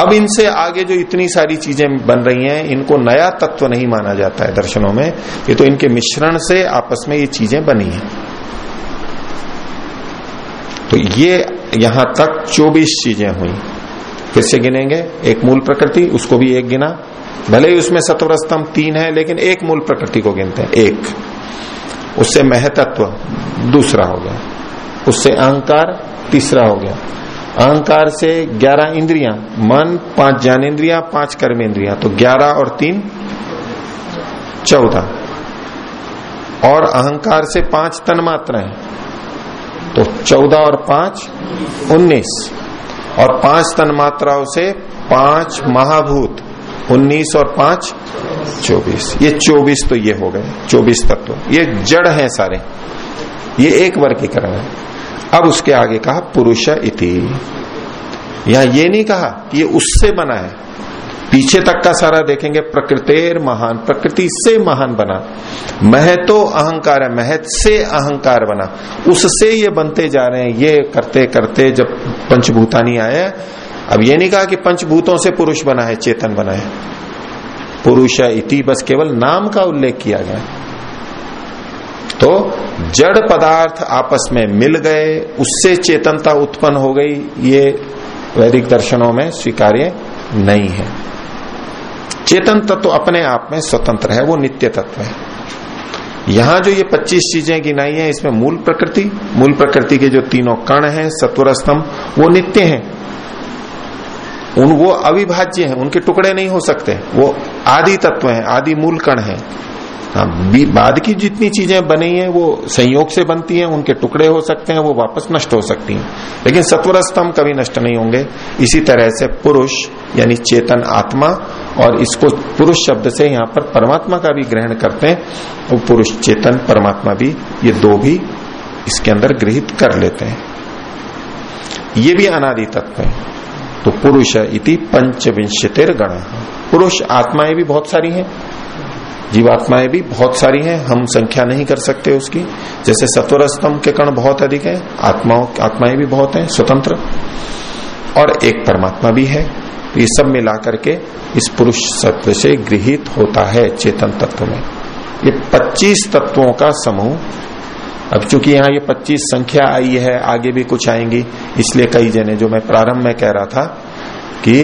अब इनसे आगे जो इतनी सारी चीज़ें बन रही हैं, इनको नया तत्व नहीं माना जाता है दर्शनों में। ये तो इनके मिश्रण से आपस में ये चीज़ें बनी हैं। तो ये यहाँ तक 24 चीज़ें हुई। फिर से गिनेंगे? एक मूल प्रकृति, उसको भी एक गिना। भले ही उसमें सत्वर स्तंभ तीन है, लेकिन एक मूल प्रकृति को गिनते हैं, एक। उससे महतत्व दूसरा हो गया। उससे अहंकार तीसरा हो गया। अहंकार से ग्यारह इंद्रियाँ, मन पाँच ज्ञानेन्द्रिया पाँच कर्मेंद्रिया तो ग्यारह और तीन चौदह। और अहंकार से पाँच तन मात्राएँ तो चौदह और पाँच उन्नीस। और पाँच तन मात्राओं से पाँच महाभूत। उन्नीस और पाँच, चौबीस। ये चौबीस तो ये हो गए, चौबीस तत्व ये जड़ हैं सारे। ये एक वर्गीकरण है। अब उसके आगे कहा, पुरुष इति। यहाँ ये नहीं कहा कि ये उससे बना है। पीछे तक का सारा देखेंगे, प्रकृतेर महान, प्रकृति से महान बना। महतो अहंकार है, महत से अहंकार बना। उससे ये बनते जा रहे हैं, ये करते करते जब पंचभूतानी आए अब ये नहीं कहा कि पंचभूतों से पुरुष बना है, चेतन बना है। पुरुष इति बस केवल नाम का उल्लेख किया गया। तो जड़ पदार्थ आपस में मिल गए, उससे चेतनता उत्पन्न हो गई, ये वैदिक दर्शनों में स्वीकार्य नहीं है। चेतन तत्व तो अपने आप में स्वतंत्र है, वो नित्य तत्व है। यहाँ जो ये 25 चीज़ें गिनाई हैं, इसमें मूल प्रकृति मूल प्रकृति के जो तीनों कण हैं सत्वर स्तंभ वो नित्य हैं। उन वो अविभाज्य हैं, उनके टुकड़े नहीं हो सकते। वो आदि तत्व हैं, आदि मूल कण हैं हाँ बाद की जितनी चीज़ें बनी हैं, वो संयोग से बनती हैं, उनके टुकड़े हो सकते हैं, वो वापस नष्ट हो सकती हैं। लेकिन सत्वर स्तंभ कभी नष्ट नहीं होंगे। इसी तरह से पुरुष, यानी चेतन आत्मा, और इसको पुरुष शब्द से यहाँ पर परमात्मा का भी ग्रहण करते हैं, वो पुरुष चेतन परमात्मा भी, ये दो भी इसके अंदर गृहित कर लेते हैं। ये भी अनादि तत्व है। तो पुरुष इति पंचविंशतिर गण। पुरुष आत्माएँ भी बहुत सारी हैं, जीवात्माएँ भी बहुत सारी हैं, हम संख्या नहीं कर सकते उसकी। जैसे सत्वर स्तंभ के कण बहुत अधिक है, आत्माओं, आत्माएँ भी बहुत हैं, स्वतंत्र। और एक परमात्मा भी है तो ये सब मिला करके इस पुरुष सत्व से गृहित होता है चेतन तत्व में। ये 25 तत्वों का समूह अब चूँकि यहाँ ये 25 संख्या आई है, आगे भी कुछ आएँगी, इसलिए कई जने, जो मैं प्रारंभ में कह रहा था कि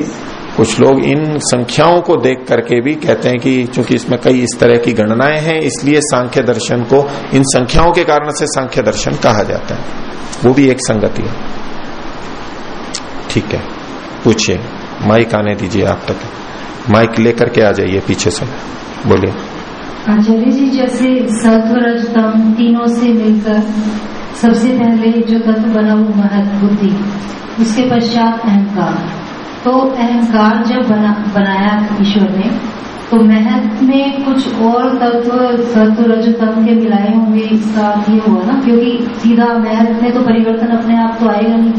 कुछ लोग इन संख्याओं को देख करके भी कहते हैं कि चूँकि इसमें कई इस तरह की गणनाएँ हैं, इसलिए सांख्य दर्शन को इन संख्याओं के कारण से सांख्य दर्शन कहा जाता है। वो भी एक संगति है। ठीक है, पूछिए। माइक आने दीजिए आप तक। माइक लेकर के आ जाइए पीछे से। बोलिए। आचार्य जी जैसे सत्व रजतम तीनों से मिलकर सबसे पहले जो तत्व बना वो महत बुद्धि उसके पश्चात अहंकार। तो अहंकार जब बना, बनाया ईश्वर ने तो मेहनत में कुछ और तत्व सत्व रज तत्व के मिलाए होंगे इसका अर्थ ये हुआ ना क्योंकि सीधा मेहनत में तो परिवर्तन अपने आप तो आएगा नहीं।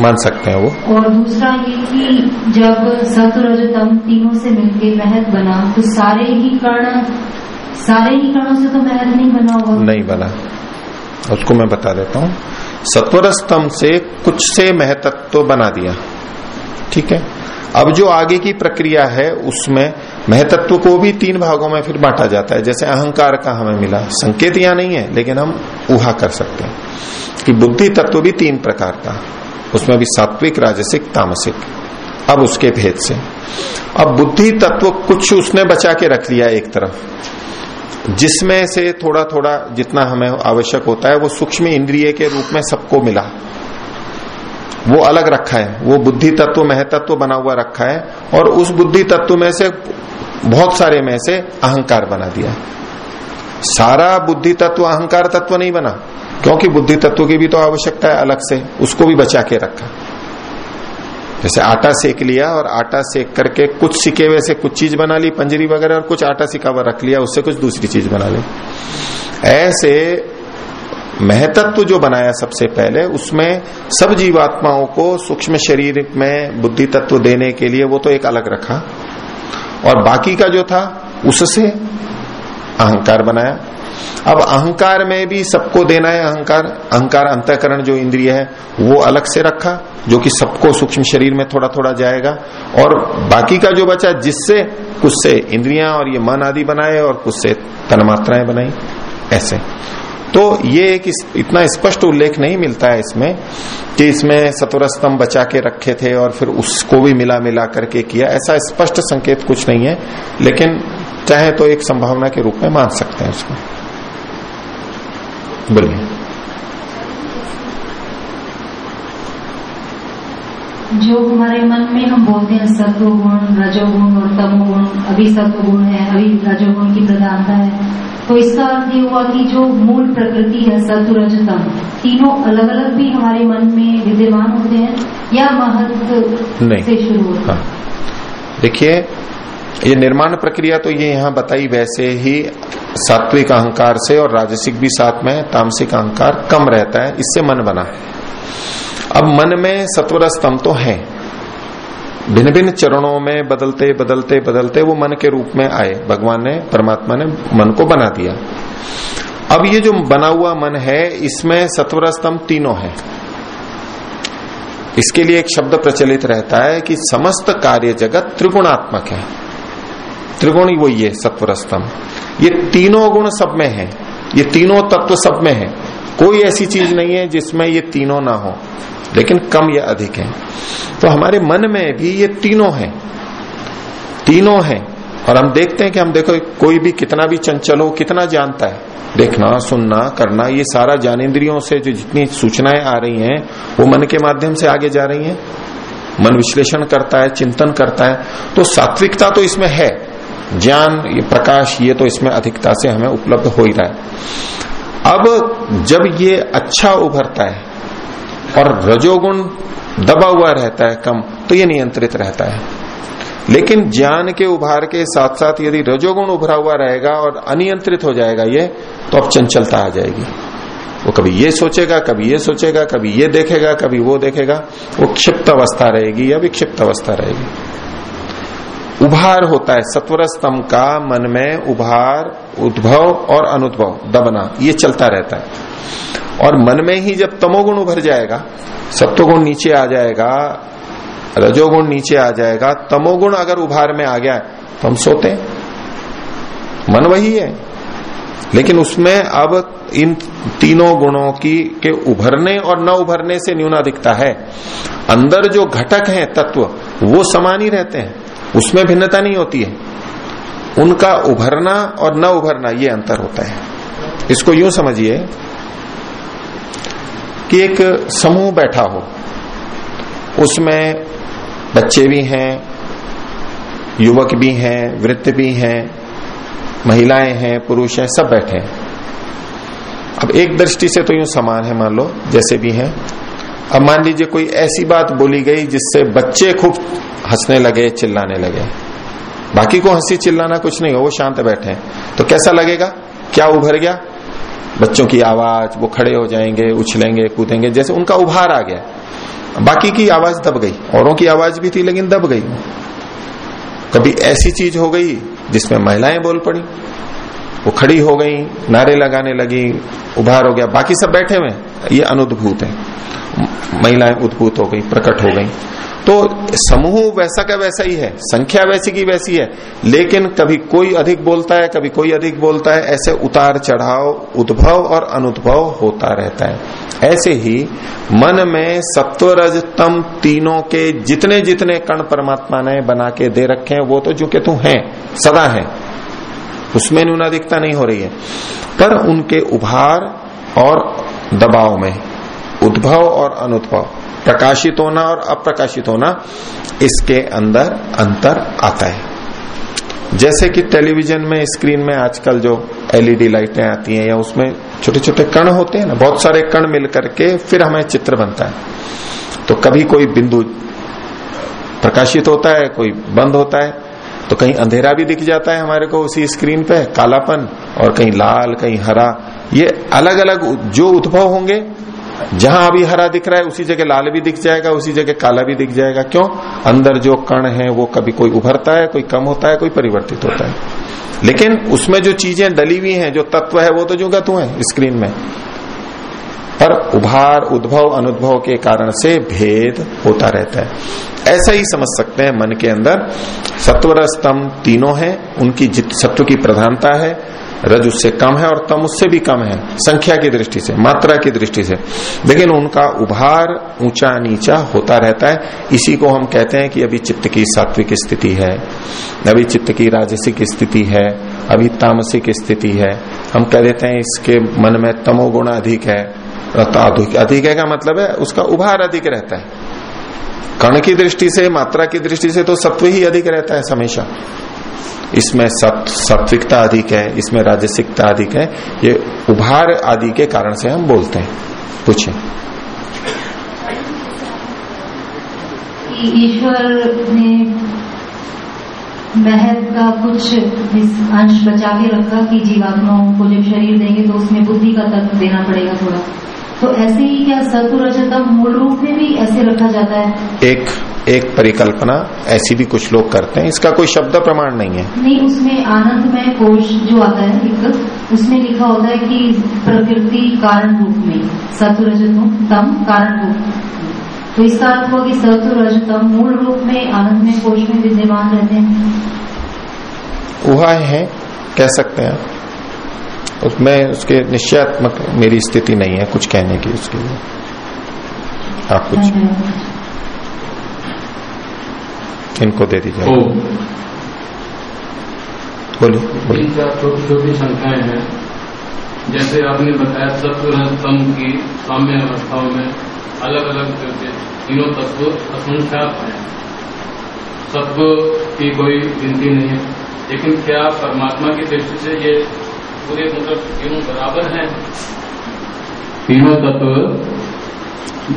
मान सकते हैं वो। और दूसरा ये कि जब सत्व रज तम तीनों से मिलके महत बना तो सारे ही कर्ण सारे ही कणों से तो मेहनत नहीं बना होगा नहीं बना। उसको मैं बता देता हूँ। सत्वर स्तंभ से कुछ से महतत्व तो बना दिया। ठीक है? अब जो आगे की प्रक्रिया है, उसमें महतत्व को भी तीन भागों में फिर बांटा जाता है। जैसे अहंकार का हमें मिला? संकेत यहाँ नहीं है, लेकिन हम उहा कर सकते हैं कि बुद्धि तत्व भी तीन प्रकार का। उसमें भी सात्विक, राजसिक, तामसिक। अब उसके भेद से। अब बुद्धि तत्व कुछ उसने बचा के रख लिया एक तरफ़। जिसमें से थोड़ा थोड़ा जितना हमें आवश्यक होता है, वो सूक्ष्म इंद्रिय के रूप में सबको मिला। वो अलग रखा है। वो बुद्धि तत्व महतत्व बना हुआ रखा है और उस बुद्धि तत्व में से बहुत सारे में से अहंकार बना दिया। सारा बुद्धि तत्व अहंकार तत्व नहीं बना, क्योंकि बुद्धि तत्व की भी तो आवश्यकता है अलग से, उसको भी बचा के रखा। जैसे आटा सेक लिया और आटा सेक करके कुछ सिके हुए से कुछ चीज़ बना ली, पंजरी वगैरह और कुछ आटा सिका हुआ रख लिया, उससे कुछ दूसरी चीज़ बना ली। ऐसे महतत्व जो बनाया सबसे पहले, उसमें सब जीवात्माओं को सूक्ष्म शरीर में बुद्धि तत्व देने के लिए वो तो एक अलग रखा। और बाकी का जो था, उससे अहंकार बनाया। अब अहंकार में भी सबको देना है अहंकार। अहंकार अंतकरण जो इंद्रिय है, वो अलग से रखा, जो कि सबको सूक्ष्म शरीर में थोड़ा थोड़ा जाएगा। और बाकी का जो बचा, जिससे कुछ से इंद्रिया और ये मन आदि बनाए और कुछ से तन्मात्राएँ बनाई, ऐसे। तो ये एक इतना स्पष्ट उल्लेख नहीं मिलता है इसमें, कि इसमें सतुर स्तंभ बचा के रखे थे और फिर उसको भी मिला मिला करके किया। ऐसा स्पष्ट संकेत कुछ नहीं है, लेकिन चाहे तो एक संभावना के रूप में मान सकते हैं उसको। बोलिए जो। हमारे मन में हम बोलते हैं सत्व गुण रजोगुण और तमोगुण अभी सत्व गुण है अभी रजोगुण की प्रधानता है तो इसका अर्थ ये हुआ कि जो मूल प्रकृति है सतुरजतम तीनों अलग अलग भी हमारे मन में विद्यमान होते हैं या महत्व से शुरू होता हैं? हाँ। देखिए ये निर्माण प्रक्रिया तो ये यहाँ बताई, वैसे ही सात्विक अहंकार से और राजसिक भी साथ में तामसिक अहंकार कम रहता है, इससे मन बना है। अब मन में सत्वर स्तंभ तो है। भिन्न भिन्न चरणों में बदलते बदलते बदलते वो मन के रूप में आए। भगवान ने, परमात्मा ने मन को बना दिया। अब ये जो बना हुआ मन है, इसमें सत्वर स्तंभ तीनों है। इसके लिए एक शब्द प्रचलित रहता है कि समस्त कार्य जगत त्रिगुणात्मक है। त्रिगुण ही वही है सत्वर स्तंभ ये तीनों गुण सब में है। ये तीनों तत्व सब में है। कोई ऐसी चीज़ नहीं है जिसमें ये तीनों ना हो। लेकिन कम या अधिक है। तो हमारे मन में भी ये तीनों है। तीनों है। और हम देखते हैं कि हम देखो, कोई भी कितना भी चंचल हो, कितना जानता है। देखना, सुनना, करना, ये सारा ज्ञानेन्द्रियों से जो जितनी सूचनाएँ आ रही हैं, वो मन के माध्यम से आगे जा रही हैं। मन विश्लेषण करता है, चिंतन करता है। तो सात्विकता तो इसमें है। ज्ञान, ये प्रकाश, ये तो इसमें अधिकता से हमें उपलब्ध हो ही रहा है। अब जब ये अच्छा उभरता है और रजोगुण दबा हुआ रहता है कम तो ये नियंत्रित रहता है। लेकिन ज्ञान के उभार के साथ साथ यदि रजोगुण उभरा हुआ रहेगा और अनियंत्रित हो जाएगा ये तो अब चंचलता आ जाएगी। वो कभी ये सोचेगा, कभी ये सोचेगा, कभी ये देखेगा, कभी वो देखेगा। वो क्षिप्त अवस्था रहेगी या विक्षिप्त अवस्था रहेगी। उभार होता है सत्वर स्तंभ का मन में उभार, उद्भव और अनुद्भव, दबना, ये चलता रहता है। और मन में ही जब तमोगुण उभर जाएगा, सत्वगुण नीचे आ जाएगा, रजोगुण नीचे आ जाएगा, तमोगुण अगर उभार में आ गया तो हम सोते मन वही है। लेकिन उसमें अब इन तीनों गुणों की, के उभरने और न उभरने से न्यूनाधिकता है। अंदर जो घटक हैं तत्व, वो समान ही रहते हैं। उसमें भिन्नता नहीं होती है। उनका उभरना और न उभरना, ये अंतर होता है। इसको यूँ समझिए कि एक समूह बैठा हो, उसमें बच्चे भी हैं, युवक भी हैं वृत्त भी हैं, महिलाएँ हैं, पुरुष हैं, सब बैठे हैं। अब एक दृष्टि से तो यूँ समान है, मान लो, जैसे भी हैं। अब मान लीजिए कोई ऐसी बात बोली गई जिससे बच्चे खूब हंसने लगे, चिल्लाने लगे। बाकी को हँसी चिल्लाना कुछ नहीं हो, वो शांत बैठे हैं। तो कैसा लगेगा? क्या उभर गया? बच्चों की आवाज़, वो खड़े हो जाएँगे, उछलेंगे, कूदेंगे, जैसे उनका उभार आ गया। बाकी की आवाज़ दब गई, औरों की आवाज़ भी थी लेकिन दब गई। कभी ऐसी चीज़ हो गई जिसमें महिलाएँ बोल पड़ी? वो खड़ी हो गई, नारे लगाने लगी, उभार हो गया। बाकी सब बैठे हुए ये अनुद्भूत है। महिलाएँ उद्भूत हो गई, प्रकट हो गई। तो समूह वैसा का वैसा ही है, संख्या वैसी की वैसी है, लेकिन कभी कोई अधिक बोलता है, कभी कोई अधिक बोलता है, ऐसे उतार चढ़ाव, उद्भव और अनुद्भव होता रहता है। ऐसे ही मन में सत्वरज तम तीनों के जितने जितने कण परमात्मा ने बना के दे रखे हैं, वो तो जो के तू है, सदा है, उसमें न्यूनाधिकता नहीं हो रही है। पर उनके उभार और दबाव में उद्भव और अनुद्भव, प्रकाशित होना और अप्रकाशित होना, इसके अंदर अंतर आता है। जैसे कि टेलीविज़न में स्क्रीन में आजकल जो एलईडी लाइटें आती हैं या उसमें छोटे छोटे कण होते हैं ना, बहुत सारे कण मिल करके फिर हमें चित्र बनता है। तो कभी कोई बिंदु प्रकाशित होता है, कोई बंद होता है तो कहीं अंधेरा भी दिख जाता है हमारे को उसी स्क्रीन पे, कालापन और कहीं लाल, कहीं हरा, ये अलग अलग जो उद्भव होंगे जहाँ अभी हरा दिख रहा है, उसी जगह लाल भी दिख जाएगा, उसी जगह काला भी दिख जाएगा। क्यों? अंदर जो कण है, वो कभी कोई उभरता है, कोई कम होता है, कोई परिवर्तित होता है। लेकिन उसमें जो चीज़ें डली हुई हैं, जो तत्व है, वो तो जो गतु है स्क्रीन में। पर उभार, उद्भव, अनुद्भव के कारण से भेद होता रहता है। ऐसा ही समझ सकते हैं मन के अंदर। सत्वर स्तंभ तीनों हैं, उनकी सत्व की प्रधानता है। रज उससे कम है और तम उससे भी कम है, संख्या की दृष्टि से, मात्रा की दृष्टि से। लेकिन उनका उभार ऊँचा नीचा होता रहता है। इसी को हम कहते हैं कि अभी चित्त की सात्विक स्थिति है, अभी चित्त की राजसिक स्थिति है, अभी तामसिक स्थिति है। हम कह देते हैं इसके मन में तमोगुण अधिक है अधिक है का मतलब है उसका उभार अधिक रहता है। कण की दृष्टि से, मात्रा की दृष्टि से तो सत्व ही अधिक रहता है हमेशा। इसमें सत्व, सात्विकता अधिक है, इसमें राजसिकता अधिक है, ये उभार आदि के कारण से हम बोलते हैं। पूछे ईश्वर ने महल का कुछ अंश बचा के रखा कि जीवात्माओं को जब शरीर देंगे तो उसमें बुद्धि का तत्व देना पड़ेगा थोड़ा। तो ऐसे ही क्या सत्व रजतम मूल रूप में भी ऐसे रखा जाता है? एक एक परिकल्पना ऐसी भी कुछ लोग करते हैं। इसका कोई शब्द प्रमाण नहीं है। नहीं उसमें आनंदमय कोश जो आता है एक उसमें लिखा होता है कि प्रकृति कारण रूप में सत्व रजतम तम कारण रूप। तो इसका अर्थ हुआ कि सत्व रजतम मूल रूप में आनंदमय कोश में विद्यमान रहते हैं। वह है कह सकते हैं। उसमें उसके निश्चयात्मक मेरी स्थिति नहीं है कुछ कहने की उसके लिए। आप कुछ। इनको दे दीजिए। बोलिए बोलिए तीन छोटी छोटी संख्याएँ हैं। जैसे आपने बताया तत्व तम की साम्य अवस्थाओं में अलग अलग करके तीनों तत्व असंख्यात हैं। तत्व की कोई गिनती नहीं है। लेकिन क्या परमात्मा की दृष्टि से ये पूरे मतलब तीनों बराबर हैं। तीनों तत्व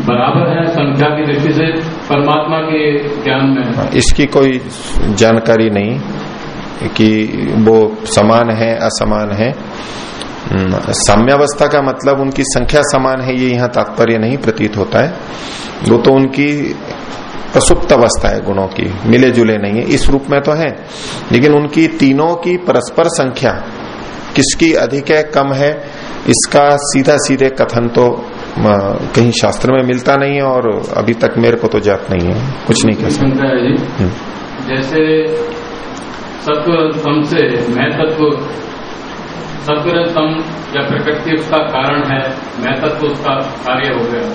बराबर है संख्या की दृष्टि से परमात्मा के ज्ञान में। इसकी कोई जानकारी नहीं कि वो समान है असमान है। हम्म, साम्यावस्था का मतलब उनकी संख्या समान है ये यहाँ तात्पर्य नहीं प्रतीत होता है। वो तो उनकी प्रसुप्त अवस्था है गुणों की मिले जुले नहीं है। इस रूप में तो है लेकिन उनकी तीनों की परस्पर संख्या किसकी अधिक है कम है इसका सीधा सीधे कथन तो कहीं शास्त्र में मिलता नहीं है और अभी तक मेरे को तो जात नहीं है कुछ नहीं कह सकते। है हम्म। जैसे सत्व तम से मैं तत्व सत्व तम या प्रकृति उसका कारण है मैं तत्व उसका कार्य हो गया।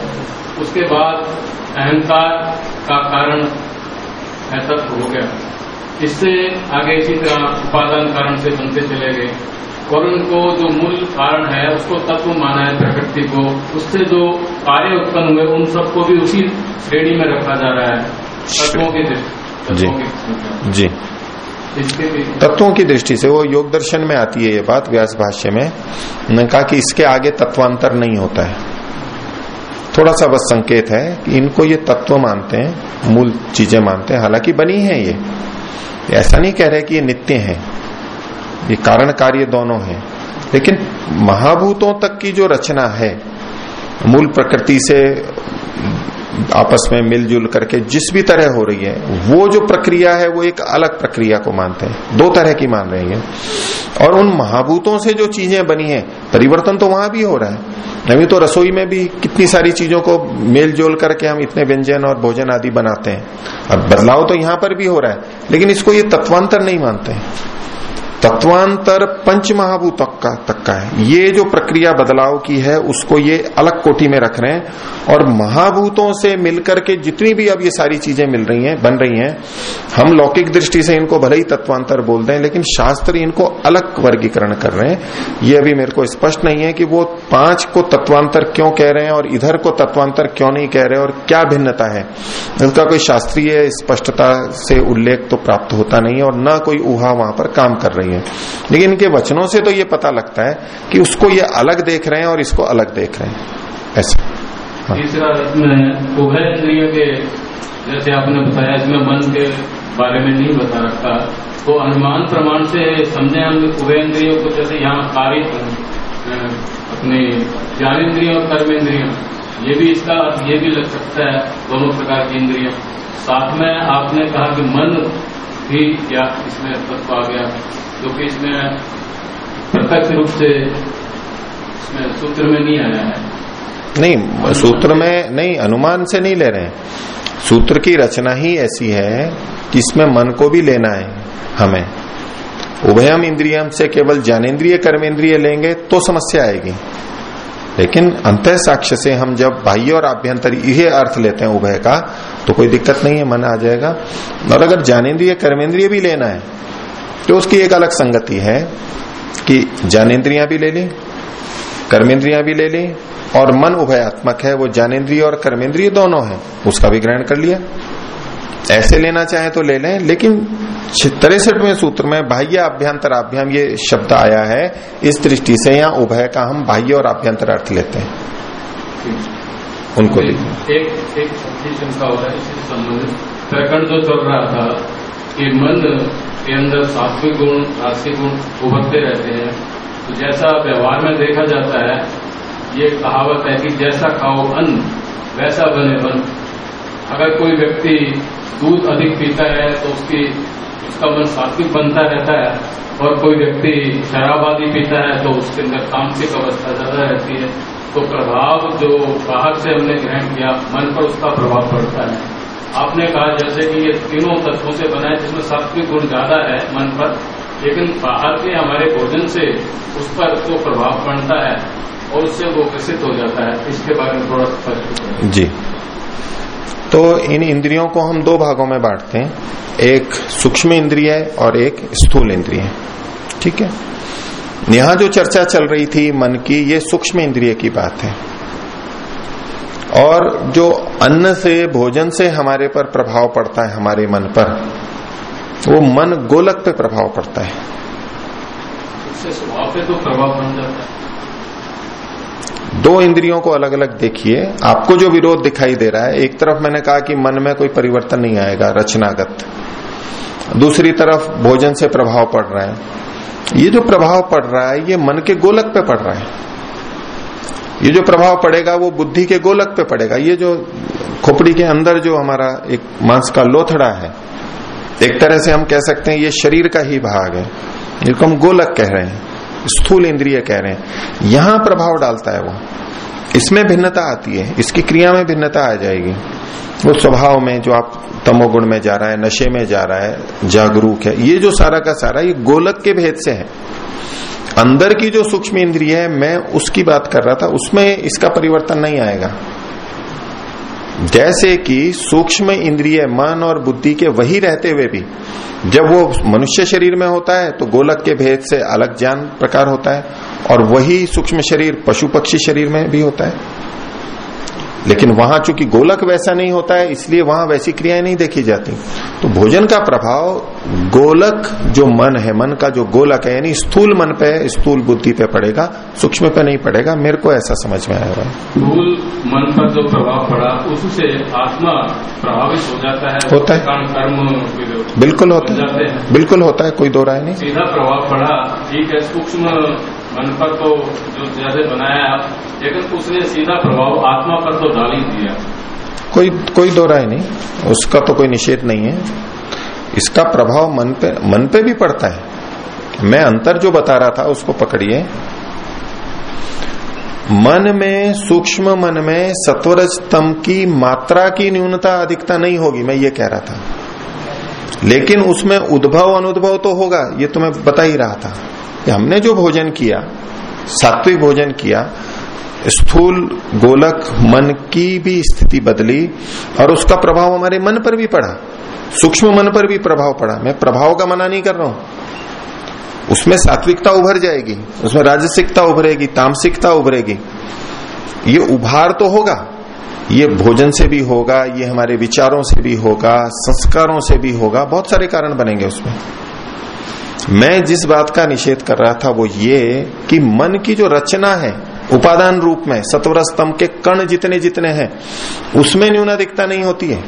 उसके बाद अहंकार का कारण मैं तत्व हो गया। इससे आगे इसी तरह उपादान कारण से बनते चले गए। और उनको जो मूल कारण है उसको तत्व माना है प्रकृति को। उससे जो कार्य उत्पन्न हुए उन सबको भी उसी श्रेणी में रखा जा रहा है। तत्वों की दृष्टि जी। तत्वों की जी। तत्वों की दृष्टि से वो योग दर्शन में आती है ये बात व्यास भाष्य में। उन्होंने कहा कि इसके आगे तत्वांतर नहीं होता है। थोड़ा सा बस संकेत है कि इनको ये तत्व मानते हैं मूल चीज़ें मानते हैं। हालाँकि बनी है ये। ऐसा नहीं कह रहे कि ये नित्य है। ये कारण कार्य दोनों है। लेकिन महाभूतों तक की जो रचना है, मूल प्रकृति से आपस में मिलजुल करके जिस भी तरह हो रही है, वो जो प्रक्रिया है, वो एक अलग प्रक्रिया को मानते हैं। दो तरह की मान रही है। और उन महाभूतों से जो चीज़ें बनी है, परिवर्तन तो वहाँ भी हो रहा है। अभी तो रसोई में भी कितनी सारी चीज़ों को मेल जोल करके हम इतने व्यंजन और भोजन आदि बनाते हैं। अब बदलाव तो यहाँ पर भी हो रहा है, लेकिन इसको ये तत्वांतर नहीं मानते हैं। तत्वांतर पंच महाभूत का तक का है। ये जो प्रक्रिया बदलाव की है, उसको ये अलग कोटि में रख रहे हैं और महाभूतों से मिलकर के जितनी भी अब ये सारी चीज़ें मिल रही हैं, बन रही हैं, हम लौकिक दृष्टि से इनको भले ही तत्वांतर बोल दें, लेकिन शास्त्र इनको अलग वर्गीकरण कर रहे हैं। ये अभी मेरे को स्पष्ट नहीं है कि वो पाँच को तत्वांतर क्यों कह रहे हैं और इधर को तत्वांतर क्यों नहीं कह रहे और क्या भिन्नता है। इसका कोई शास्त्रीय स्पष्टता से उल्लेख तो प्राप्त होता नहीं है और न कोई ऊहा वहाँ पर काम कर रही है। लेकिन इनके वचनों से तो ये पता लगता है कि उसको ये अलग देख रहे हैं और इसको अलग देख रहे हैं। ऐसा। हाँ। तीसरा इसमें उभय इंद्रियों के, जैसे आपने बताया, इसमें मन के बारे में नहीं बता रखा तो अनुमान प्रमाण से समझे हम उभय इंद्रियों को जैसे यहाँ कार्य अपने ज्ञान ज्ञानेन्द्रियों और कर्म कर्मेंद्रियों ये भी इसका ये भी लग सकता है, दोनों प्रकार की इंद्रियाँ। साथ में आपने कहा कि मन भी या इसमें तत्व आ गया। जो कि इसमें प्रत्यक्ष रूप से इसमें सूत्र में नहीं आया है। नहीं, सूत्र में नहीं, अनुमान से नहीं ले रहे हैं। सूत्र की रचना ही ऐसी है कि इसमें मन को भी लेना है हमें। उभयम इंद्रियम से केवल ज्ञानेन्द्रिय कर्मेंद्रिय लेंगे तो समस्या आएगी। लेकिन अंत साक्ष्य से हम जब बाह्य और आभ्यंतर ये अर्थ लेते हैं उभय का तो कोई दिक्कत नहीं है, मन आ जाएगा। और अगर ज्ञानेन्द्रिय कर्मेंद्रिय भी लेना है तो उसकी एक अलग संगति है कि ज्ञानेन्द्रियाँ भी ले ली कर्मेंद्रियाँ भी ले ली और मन उभयात्मक है वो ज्ञानेन्द्रिय और कर्मेंद्रिय दोनों है उसका भी ग्रहण कर लिया। ऐसे लेना चाहे तो ले लें लेकिन तिरसठवें सूत्र में बाह्य अभ्यंतर अभ्याम ये शब्द आया है इस दृष्टि से यहाँ उभय का हम बाह्य और अभ्यंतर अर्थ लेते हैं। उनको एक एक एक शंका हो रहा है इससे संबंधित। प्रकरण जो चल रहा था कि मन के अंदर सात्विक गुण राष्ट्रीय गुण उभरते रहते हैं। तो जैसा व्यवहार में देखा जाता है, ये कहावत है कि जैसा खाओ अन्न, वैसा बने वन। अगर कोई व्यक्ति दूध अधिक पीता है तो उसकी, उसका मन सात्विक बनता रहता है। और कोई व्यक्ति शराब आदि पीता है तो उसके अंदर तामसिक अवस्था ज़्यादा रहती है। तो प्रभाव जो बाहर से हमने ग्रहण किया, मन पर उसका प्रभाव पड़ता है। आपने कहा जैसे कि ये तीनों तत्वों से बना है, जिसमें सात्विक गुण ज़्यादा है मन पर, लेकिन बाहर के हमारे भोजन से उस पर तो प्रभाव पड़ता है और उससे वो विकसित हो जाता है। इसके बारे में थोड़ा स्पष्ट जी। तो इन इंद्रियों को हम दो भागों में बांटते हैं। एक सूक्ष्म इंद्रिय और एक स्थूल इंद्रिय ठीक है? यहाँ जो चर्चा चल रही थी मन की, ये सूक्ष्म इंद्रिय की बात है। और जो अन्न से भोजन से हमारे पर प्रभाव पड़ता है हमारे मन पर वो मन गोलक पे प्रभाव पड़ता है। उससे स्वभाव पे तो प्रभाव बन जाता है। दो इंद्रियों को अलग अलग देखिए। आपको जो विरोध दिखाई दे रहा है एक तरफ़ मैंने कहा कि मन में कोई परिवर्तन नहीं आएगा रचनागत। दूसरी तरफ़ भोजन से प्रभाव पड़ रहा है। ये जो प्रभाव पड़ रहा है ये मन के गोलक पे पड़ रहा है। ये जो प्रभाव पड़ेगा वो बुद्धि के गोलक पे पड़ेगा। ये जो खोपड़ी के अंदर जो हमारा एक मांस का लोथड़ा है, एक तरह से हम कह सकते हैं ये शरीर का ही भाग है, जिसको हम गोलक कह रहे हैं, स्थूल इंद्रिय कह रहे हैं। यहाँ प्रभाव डालता है वो। इसमें भिन्नता आती है, इसकी क्रिया में भिन्नता आ जाएगी। वो स्वभाव में जो आप तमोगुण में जा रहा है, नशे में जा रहा है, जागरूक है, ये जो सारा का सारा, ये गोलक के भेद से है। अंदर की जो सूक्ष्म इंद्रिय है, मैं उसकी बात कर रहा था, उसमें इसका परिवर्तन नहीं आएगा। जैसे कि सूक्ष्म इंद्रिय मन और बुद्धि के वही रहते हुए भी, जब वो मनुष्य शरीर में होता है तो गोलक के भेद से अलग ज्ञान प्रकार होता है। और वही सूक्ष्म शरीर पशु पक्षी शरीर में भी होता है। लेकिन वहाँ चूँकि गोलक वैसा नहीं होता है इसलिए वहाँ वैसी क्रियाएँ नहीं देखी जाती। तो भोजन का प्रभाव गोलक जो मन है मन का जो गोलक है यानी स्थूल मन पे स्थूल बुद्धि पे पड़ेगा सूक्ष्म पे नहीं पड़ेगा। मेरे को ऐसा समझ में आया हुआ है स्थूल मन पर जो प्रभाव पड़ा उससे आत्मा प्रभावित हो जाता है। होता है। कर्म बिल्कुल होता है। बिल्कुल होता है कोई दो राय नहीं। सीधा प्रभाव पड़ा ठीक है सूक्ष्म मन पर तो जो जैसे बनाया लेकिन उसने सीधा प्रभाव आत्मा पर तो डाल ही दिया। कोई कोई दो राय नहीं। उसका तो कोई निषेध नहीं है। इसका प्रभाव मन पे मन पे भी पड़ता है। मैं अंतर जो बता रहा था, उसको पकड़िए। मन में, सूक्ष्म मन में सत्वरज तम की मात्रा की न्यूनता अधिकता नहीं होगी, मैं ये कह रहा था। लेकिन उसमें उद्भव, अनुद्भव तो होगा, ये तो मैं बता ही रहा था। कि हमने जो भोजन किया, सात्विक भोजन किया, स्थूल गोलक मन की भी स्थिति बदली और उसका प्रभाव हमारे मन पर भी पड़ा, सूक्ष्म मन पर भी प्रभाव पड़ा। मैं प्रभाव का मना नहीं कर रहा हूँ। उसमें सात्विकता उभर जाएगी, उसमें राजसिकता उभरेगी, तामसिकता उभरेगी। ये उभार तो होगा, ये भोजन से भी होगा, ये हमारे विचारों से भी होगा, संस्कारों से भी होगा, बहुत सारे कारण बनेंगे उसमें। मैं जिस बात का निषेध कर रहा था वो ये कि मन की जो रचना है, उपादान रूप में सत्वर स्तंभ के कण जितने जितने हैं, उसमें न्यूनाधिकता नहीं होती है।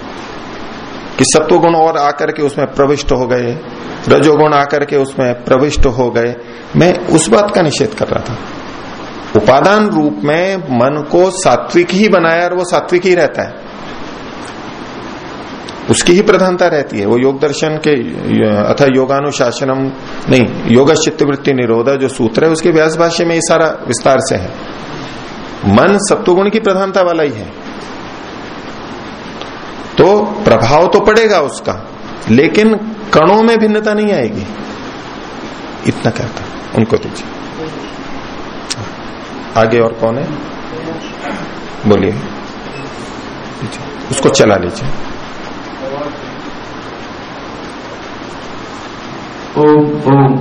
कि सत्वगुण और आकर के उसमें प्रविष्ट हो गए, रजोगुण आकर के उसमें प्रविष्ट हो गए, मैं उस बात का निषेध कर रहा था। उपादान रूप में मन को सात्विक ही बनाया और वो सात्विक ही रहता है। उसकी ही प्रधानता रहती है। वो योग दर्शन के, अथा योगानुशासनम, नहीं योग चित्तवृत्ति निरोधा, जो सूत्र है, उसके व्यास भाष्य में ये सारा विस्तार से है। मन सत्वगुण की प्रधानता वाला ही है। तो प्रभाव तो पड़ेगा उसका, लेकिन कणों में भिन्नता नहीं आएगी। इतना कहता उनको दीजिए। आगे और कौन है? बोलिए। उसको चला लीजिए। ओम ओम।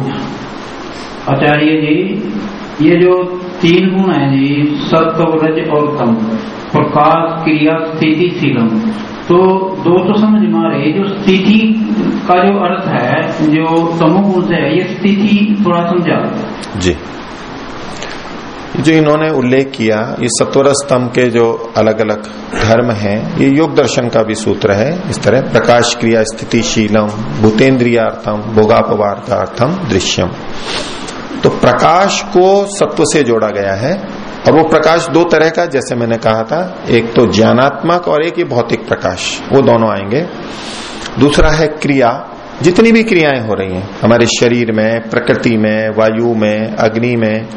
आचार्य जी, ये जो तीन गुण है जी सत्व रज और तम प्रकाश, क्रिया, स्थिति, शीलम। तो दो तो समझ में आ रही जो स्थिति का जो अर्थ है, जो तमोगुण से है, ये स्थिति थोड़ा समझा। जी। जो इन्होंने उल्लेख किया, ये सत्वर स्तंभ के जो अलग अलग धर्म हैं, ये योग दर्शन का भी सूत्र है। इस तरह प्रकाश क्रिया स्थितिशीलम भूतेन्द्रियार्थम भोगापवार्थार्थम दृश्यम। तो प्रकाश को सत्व से जोड़ा गया है, और वो प्रकाश दो तरह का, जैसे मैंने कहा था, एक तो ज्ञानात्मक और एक ही भौतिक प्रकाश। वो दोनों आएँगे। दूसरा है क्रिया। जितनी भी क्रियाएँ हो रही हैं, हमारे शरीर में, प्रकृति में, वायु में, अग्नि में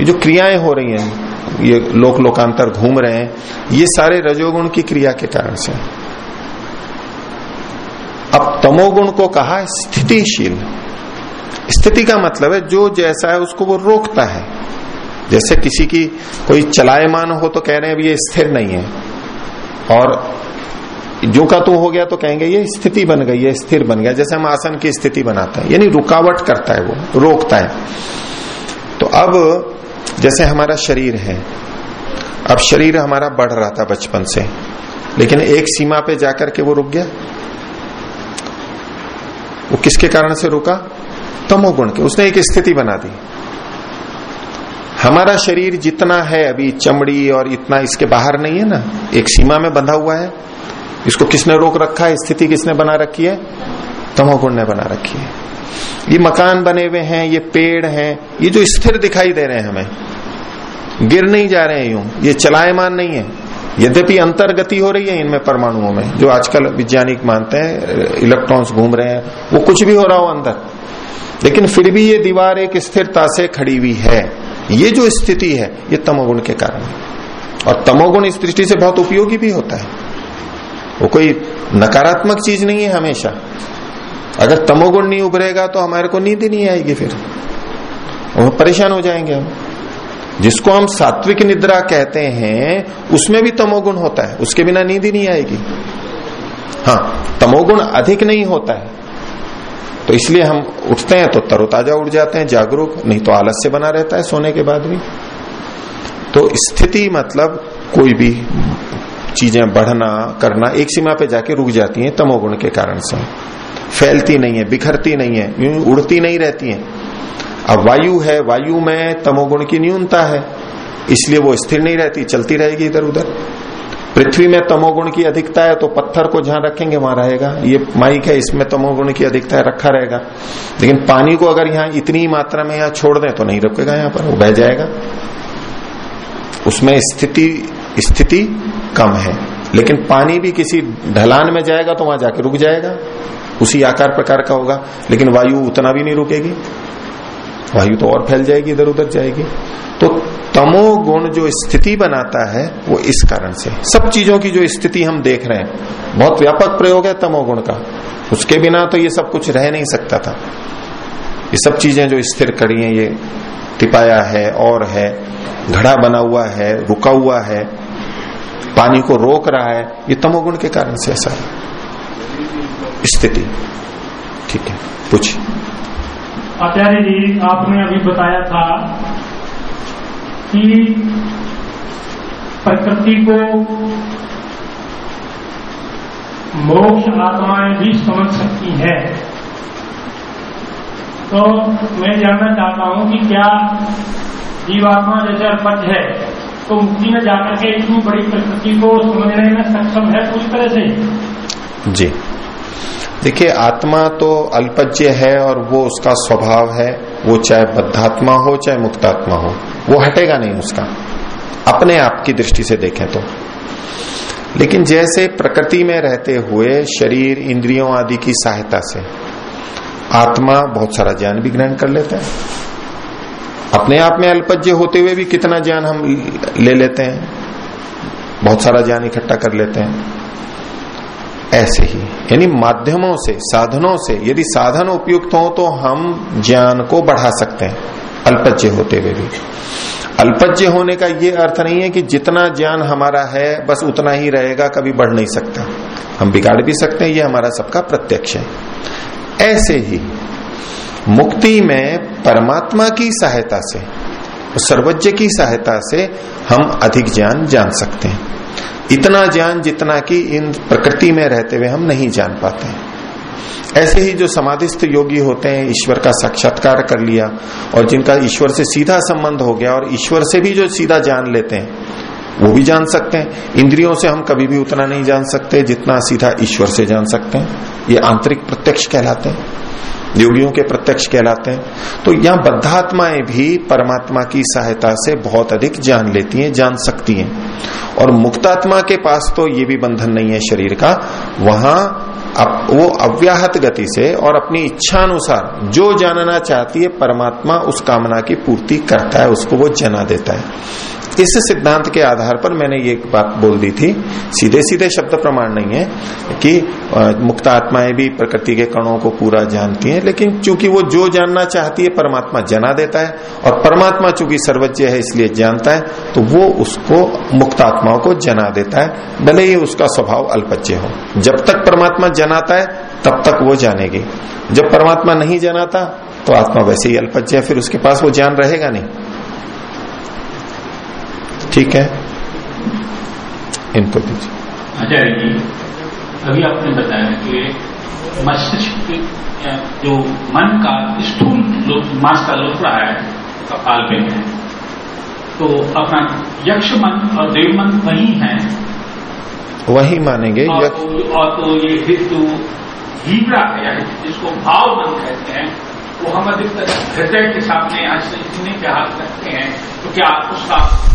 ये जो क्रियाएँ हो रही हैं, ये लोक लोकांतर घूम रहे हैं, ये सारे रजोगुण की क्रिया के कारण से अब तमोगुण को कहा स्थितिशील। स्थिति का मतलब है जो जैसा है उसको वो रोकता है। जैसे किसी की कोई चलायमान हो तो कह रहे हैं ये स्थिर नहीं है। और जो का तो हो गया तो कहेंगे, ये स्थिति बन गई है स्थिर बन गया। जैसे हम आसन की स्थिति बनाते हैं, यानी रुकावट करता है वो, रोकता है। तो अब जैसे हमारा शरीर है। अब शरीर हमारा बढ़ रहा था बचपन से, लेकिन एक सीमा पे जाकर के वो रुक गया। वो किसके कारण से रुका? तमोगुण के। उसने एक स्थिति बना दी। हमारा शरीर जितना है अभी, चमड़ी और इतना इसके बाहर नहीं है ना, एक सीमा में बंधा हुआ है। इसको किसने रोक रखा है? स्थिति किसने बना रखी है? तमोगुण ने बना रखी है। ये मकान बने हुए हैं, ये पेड़ हैं, ये जो स्थिर दिखाई दे रहे हैं हमें, गिर नहीं जा रहे हैं यूँ, ये चलायमान नहीं है। यद्यपि अंतर्गति हो रही है इनमें परमाणुओं में, जो आजकल वैज्ञानिक मानते हैं, इलेक्ट्रॉन्स घूम रहे हैं, वो कुछ भी हो रहा हो अंदर। लेकिन फिर भी ये दीवार एक स्थिरता से खड़ी हुई है। ये जो स्थिति है, ये तमोगुण के कारण है। और तमोगुण इस दृष्टि से बहुत उपयोगी भी होता है। वो कोई नकारात्मक चीज़ नहीं है हमेशा। अगर तमोगुण नहीं उभरेगा तो हमारे को नींद ही नहीं आएगी फिर। और परेशान हो जाएँगे हम। जिसको हम सात्विक निद्रा कहते हैं, उसमें भी तमोगुण होता है। उसके बिना नींद ही नहीं आएगी। हाँ तमोगुण अधिक नहीं होता है। तो इसलिए हम उठते हैं तो तरोताजा उठ जाते हैं, जागरूक, नहीं तो आलस्य बना रहता है सोने के बाद भी। तो स्थिति मतलब कोई भी चीज़ें बढ़ना, करना, एक सीमा पे जाके रुक जाती हैं तमोगुण के कारण से। फैलती नहीं है, बिखरती नहीं है उड़ती नहीं रहती है। अब वायु है, वायु में तमोगुण की न्यूनता है, इसलिए वो स्थिर नहीं रहती, चलती रहेगी इधर उधर। पृथ्वी में तमोगुण की अधिकता है तो पत्थर को जहाँ रखेंगे वहाँ रहेगा। ये माइक है, इसमें तमोगुण की अधिकता है, रखा रहेगा। लेकिन पानी को अगर यहाँ इतनी मात्रा में यहाँ छोड़ दें तो नहीं रुकेगा यहाँ पर, वो बह जाएगा। उसमें स्थिति स्थिति कम है। लेकिन पानी भी किसी ढलान में जाएगा तो वहाँ जाके रुक जाएगा। उसी आकार प्रकार का होगा, लेकिन वायु उतना भी नहीं रुकेगी। वायु तो और फैल जाएगी, इधर उधर जाएगी। तो तमोगुण जो स्थिति बनाता है, वो इस कारण से। सब चीज़ों की जो स्थिति हम देख रहे हैं, बहुत व्यापक प्रयोग है तमोगुण का। उसके बिना तो ये सब कुछ रह नहीं सकता था। ये सब चीज़ें जो स्थिर करी हैं, ये टिपाया है, और है, घड़ा बना हुआ है, रुका हुआ है, पानी को रोक रहा है, ये तमोगुण के कारण से ऐसा है। स्थिति। ठीक है पूछ आचार्य जी आपने अभी बताया था कि प्रकृति को मोक्ष आत्माएँ भी समझ सकती है। तो मैं जानना चाहता हूँ कि क्या जीवात्मा जैसे अर्पज है तो मुक्ति में जाकर के इतनी बड़ी प्रकृति को समझने में सक्षम है पूरी तरह से? जी। देखिए, आत्मा तो अल्पज्य है और वो उसका स्वभाव है, वो चाहे बद्धात्मा हो, चाहे मुक्तात्मा हो, वो हटेगा नहीं उसका। अपने आप की दृष्टि से देखें तो। लेकिन जैसे प्रकृति में रहते हुए शरीर, इंद्रियों आदि की सहायता से आत्मा बहुत सारा ज्ञान भी ग्रहण कर लेता है। अपने आप में अल्पज्य होते हुए भी कितना ज्ञान हम ले लेते हैं। बहुत सारा ज्ञान इकट्ठा कर लेते हैं। ऐसे ही। यानी माध्यमों से, साधनों से, यदि साधन उपयुक्त हो तो हम ज्ञान को बढ़ा सकते हैं अल्पज्य होते हुए भी। अल्पज्य होने का ये अर्थ नहीं है कि जितना ज्ञान हमारा है, बस उतना ही रहेगा, कभी बढ़ नहीं सकता। हम बिगाड़ भी सकते हैं, ये हमारा सबका प्रत्यक्ष है। ऐसे ही, मुक्ति में परमात्मा की सहायता से सर्वज्ञ की सहायता से हम अधिक ज्ञान जान सकते हैं। इतना ज्ञान जितना कि इन प्रकृति में रहते हुए हम नहीं जान पाते ऐसे ही जो समाधिस्थ योगी होते हैं, ईश्वर का साक्षात्कार कर लिया और जिनका ईश्वर से सीधा संबंध हो गया और ईश्वर से भी जो सीधा जान लेते हैं, वो भी जान सकते हैं। इंद्रियों से हम कभी भी उतना नहीं जान सकते जितना सीधा ईश्वर से जान सकते हैं। ये आंतरिक प्रत्यक्ष कहलाते हैं, योगियों के प्रत्यक्ष कहलाते हैं। तो यहाँ बद्धात्माएँ भी परमात्मा की सहायता से बहुत अधिक जान लेती हैं, जान सकती हैं। और मुक्तात्मा के पास तो ये भी बंधन नहीं है शरीर का। वहाँ अप, वो अव्याहत गति से और अपनी इच्छा अनुसार जो जानना चाहती है परमात्मा उस कामना की पूर्ति करता है उसको वो जना देता है। इस सिद्धांत के आधार पर मैंने ये बात बोल दी थी? सीधे सीधे शब्द प्रमाण नहीं है कि मुक्त आत्माएँ भी प्रकृति के कणों को पूरा जानती हैं, लेकिन चूँकि वो जो जानना चाहती है, परमात्मा जना देता है और परमात्मा चूँकि सर्वज्ञ है, इसलिए जानता है तो वो उसको, मुक्त आत्माओं को जना देता है, भले ही उसका स्वभाव अल्पज्य हो। जब तक परमात्मा जनाता है, तब तक वो जानेगी। जब परमात्मा नहीं जनाता तो आत्मा वैसे ही अल्पज्ञ है, फिर उसके पास वो ज्ञान रहेगा नहीं। ठीक है? इनको दीजिए। आचार्य जी अभी आपने बताया कि मस्तिष्क जो मन का स्थूल मांस का रहा है कपाल पे है तो अपना यक्ष मन और देव मन वही है। वही मानेंगे और, तो, और तो ये हिंदू हीबड़ा है जिसको भाव मन कहते हैं वो हम अधिकतर हृदय के सामने आज सीने पे हाथ रखते हैं तो क्या उसका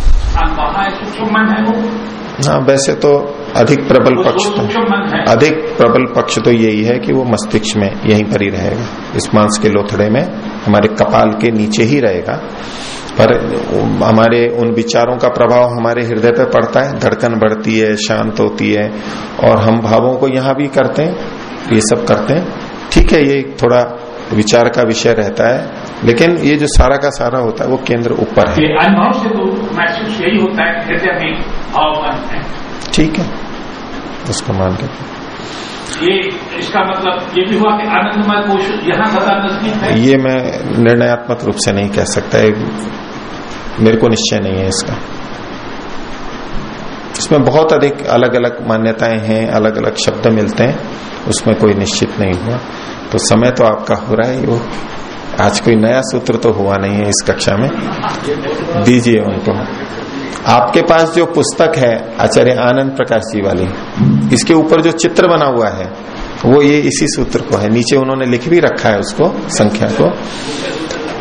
हाँ वैसे तो अधिक प्रबल पक्ष तो अधिक प्रबल पक्ष तो यही है कि वो मस्तिष्क में यहीं पर ही रहेगा। इस मांस के लोथड़े में हमारे कपाल के नीचे ही रहेगा। पर हमारे उन विचारों का प्रभाव हमारे हृदय पर पड़ता है। धड़कन बढ़ती है शांत होती है और हम भावों को यहाँ भी करते हैं ये सब करते हैं। ठीक है ये थोड़ा विचार का विषय रहता है। लेकिन ये जो सारा का सारा होता है वो केंद्र ऊपर है। अनुभव से तो महसूस यही होता है भाव है। ठीक है। उसको मान के। ये इसका मतलब ये भी हुआ कि आनंदमय कोश यहाँ ज़्यादा नज़दीक है? ये मैं निर्णयात्मक रूप से नहीं कह सकता। है मेरे को निश्चय नहीं है इसका। इसमें बहुत अधिक अलग अलग मान्यताएँ हैं अलग अलग शब्द मिलते हैं। उसमें कोई निश्चित नहीं हुआ। तो समय तो आपका हो रहा है वो आज कोई नया सूत्र तो हुआ नहीं है इस कक्षा में। दीजिए उनको। आपके पास जो पुस्तक है, आचार्य आनंद प्रकाश जी वाली, इसके ऊपर जो चित्र बना हुआ है, वो ये इसी सूत्र को है। नीचे उन्होंने लिख भी रखा है उसको, संख्या को।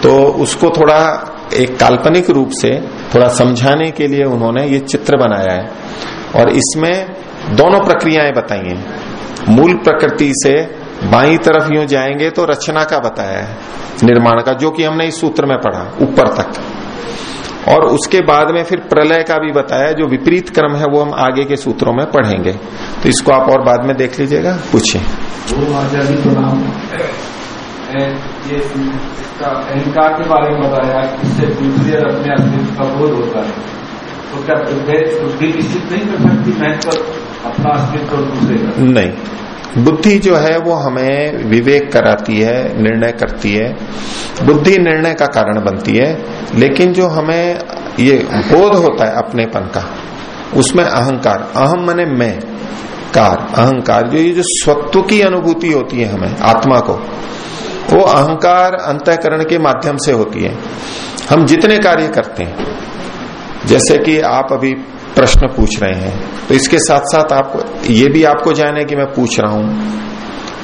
तो उसको थोड़ा एक काल्पनिक रूप से, थोड़ा समझाने के लिए उन्होंने ये चित्र बनाया है। और इसमें दोनों प्रक्रियाएँ बताई हैं। मूल प्रकृति से बाई तरफ़ यूँ जाएँगे तो रचना का बताया है निर्माण का जो कि हमने इस सूत्र में पढ़ा ऊपर तक। और उसके बाद में फिर प्रलय का भी बताया जो विपरीत क्रम है वो हम आगे के सूत्रों में पढ़ेंगे। तो इसको आप और बाद में देख लीजिएगा पूछिए। ये अहंकार के बारे में बताया इससे अपने अस्तित्व का बोध होता है। तो क्या नहीं कर सकती महत्व अपना अस्तित्व दूसरे नहीं। बुद्धि जो है वो हमें विवेक कराती है, निर्णय करती है। बुद्धि निर्णय का कारण बनती है, लेकिन जो हमें ये बोध होता है अपनेपन का, उसमें अहंकार, अहम मने मैं, कार, अहंकार जो ये जो स्वत्व की अनुभूति होती है हमें, आत्मा को, वो अहंकार अंतकरण के माध्यम से होती है। हम जितने कार्य करते हैं, जैसे कि आप अभी प्रश्न पूछ रहे हैं। तो इसके साथ साथ आप, ये भी आपको जाने कि मैं पूछ रहा हूँ।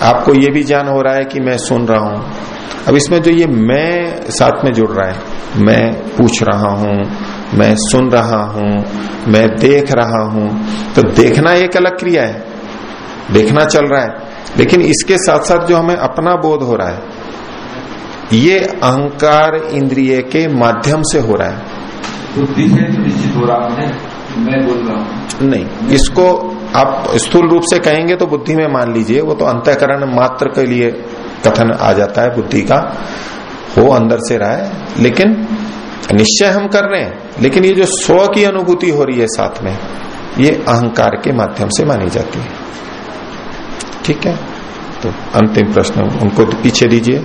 आपको ये भी जान हो रहा है कि मैं सुन रहा हूँ। अब इसमें जो ये मैं साथ में जुड़ रहा है, मैं पूछ रहा हूँ, मैं सुन रहा हूँ, मैं देख रहा हूँ तो देखना एक अलग क्रिया है। देखना चल रहा है। लेकिन इसके साथ साथ जो हमें अपना बोध हो रहा है, ये अहंकार इंद्रिय के माध्यम से हो रहा है। से तो निश्चित हो रहा है। मैं बोल रहा हूँ। नहीं इसको आप स्थूल रूप से कहेंगे तो बुद्धि में मान लीजिए वो तो अंतकरण मात्र के लिए कथन आ जाता है बुद्धि का हो अंदर से रहा है। लेकिन निश्चय हम कर रहे हैं लेकिन ये जो स्व की अनुभूति हो रही है साथ में ये अहंकार के माध्यम से मानी जाती है। ठीक है? तो अंतिम प्रश्न उनको पीछे दीजिए।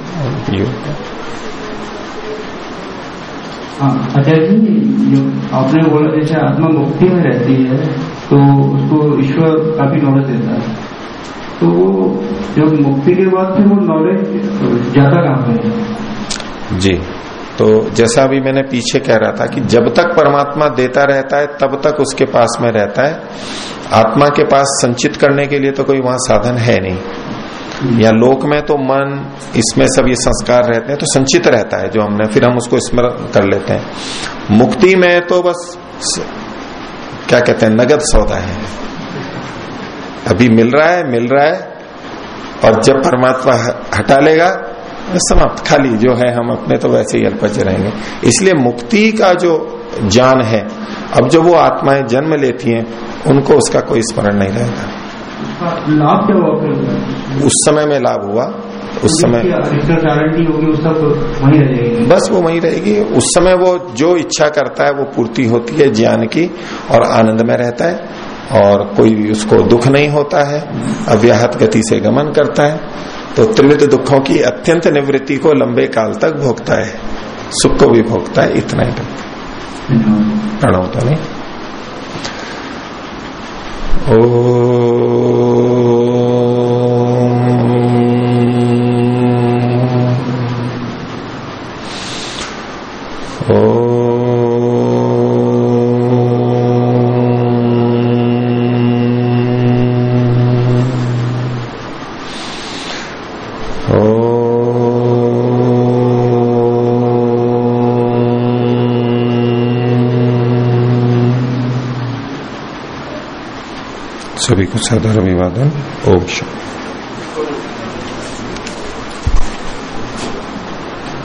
हाँ आचार्य जी, जो आपने बोला जैसे आत्मा मुक्ति में रहती है तो उसको ईश्वर काफ़ी नॉलेज देता है। तो वो जब मुक्ति के बाद फिर वो नॉलेज ज़्यादा काम है। जी तो जैसा अभी मैंने पीछे कह रहा था कि जब तक परमात्मा देता रहता है, तब तक उसके पास में रहता है। आत्मा के पास संचित करने के लिए तो कोई वहाँ साधन है नहीं। या लोक में तो मन, इसमें सब ये संस्कार रहते हैं तो संचित रहता है जो हमने, फिर हम उसको स्मरण कर लेते हैं। मुक्ति में तो बस क्या कहते हैं, नगद सौदा है। अभी मिल रहा है, मिल रहा है, और जब परमात्मा हटा लेगा समाप्त, खाली, जो है हम अपने तो वैसे ही अल्पज रहेंगे। इसलिए मुक्ति का जो ज्ञान है, अब जो वो आत्माएँ जन्म लेती हैं, उनको उसका कोई स्मरण नहीं रहेगा लाभ क्या उस समय में लाभ हुआ उस समय गारंटी होगी उस वहीं बस वो वहीं रहेगी। उस समय वो जो इच्छा करता है वो पूर्ति होती है ज्ञान की और आनंद में रहता है और कोई उसको दुख नहीं होता है अव्याहत गति से गमन करता है। तो त्रिविध दुखों की अत्यंत निवृत्ति को लंबे काल तक भोगता है। सुख को भी भोगता है इतना ही प्रणव तो नहीं ओ सभी को साधारण अभिवादन ओम शांति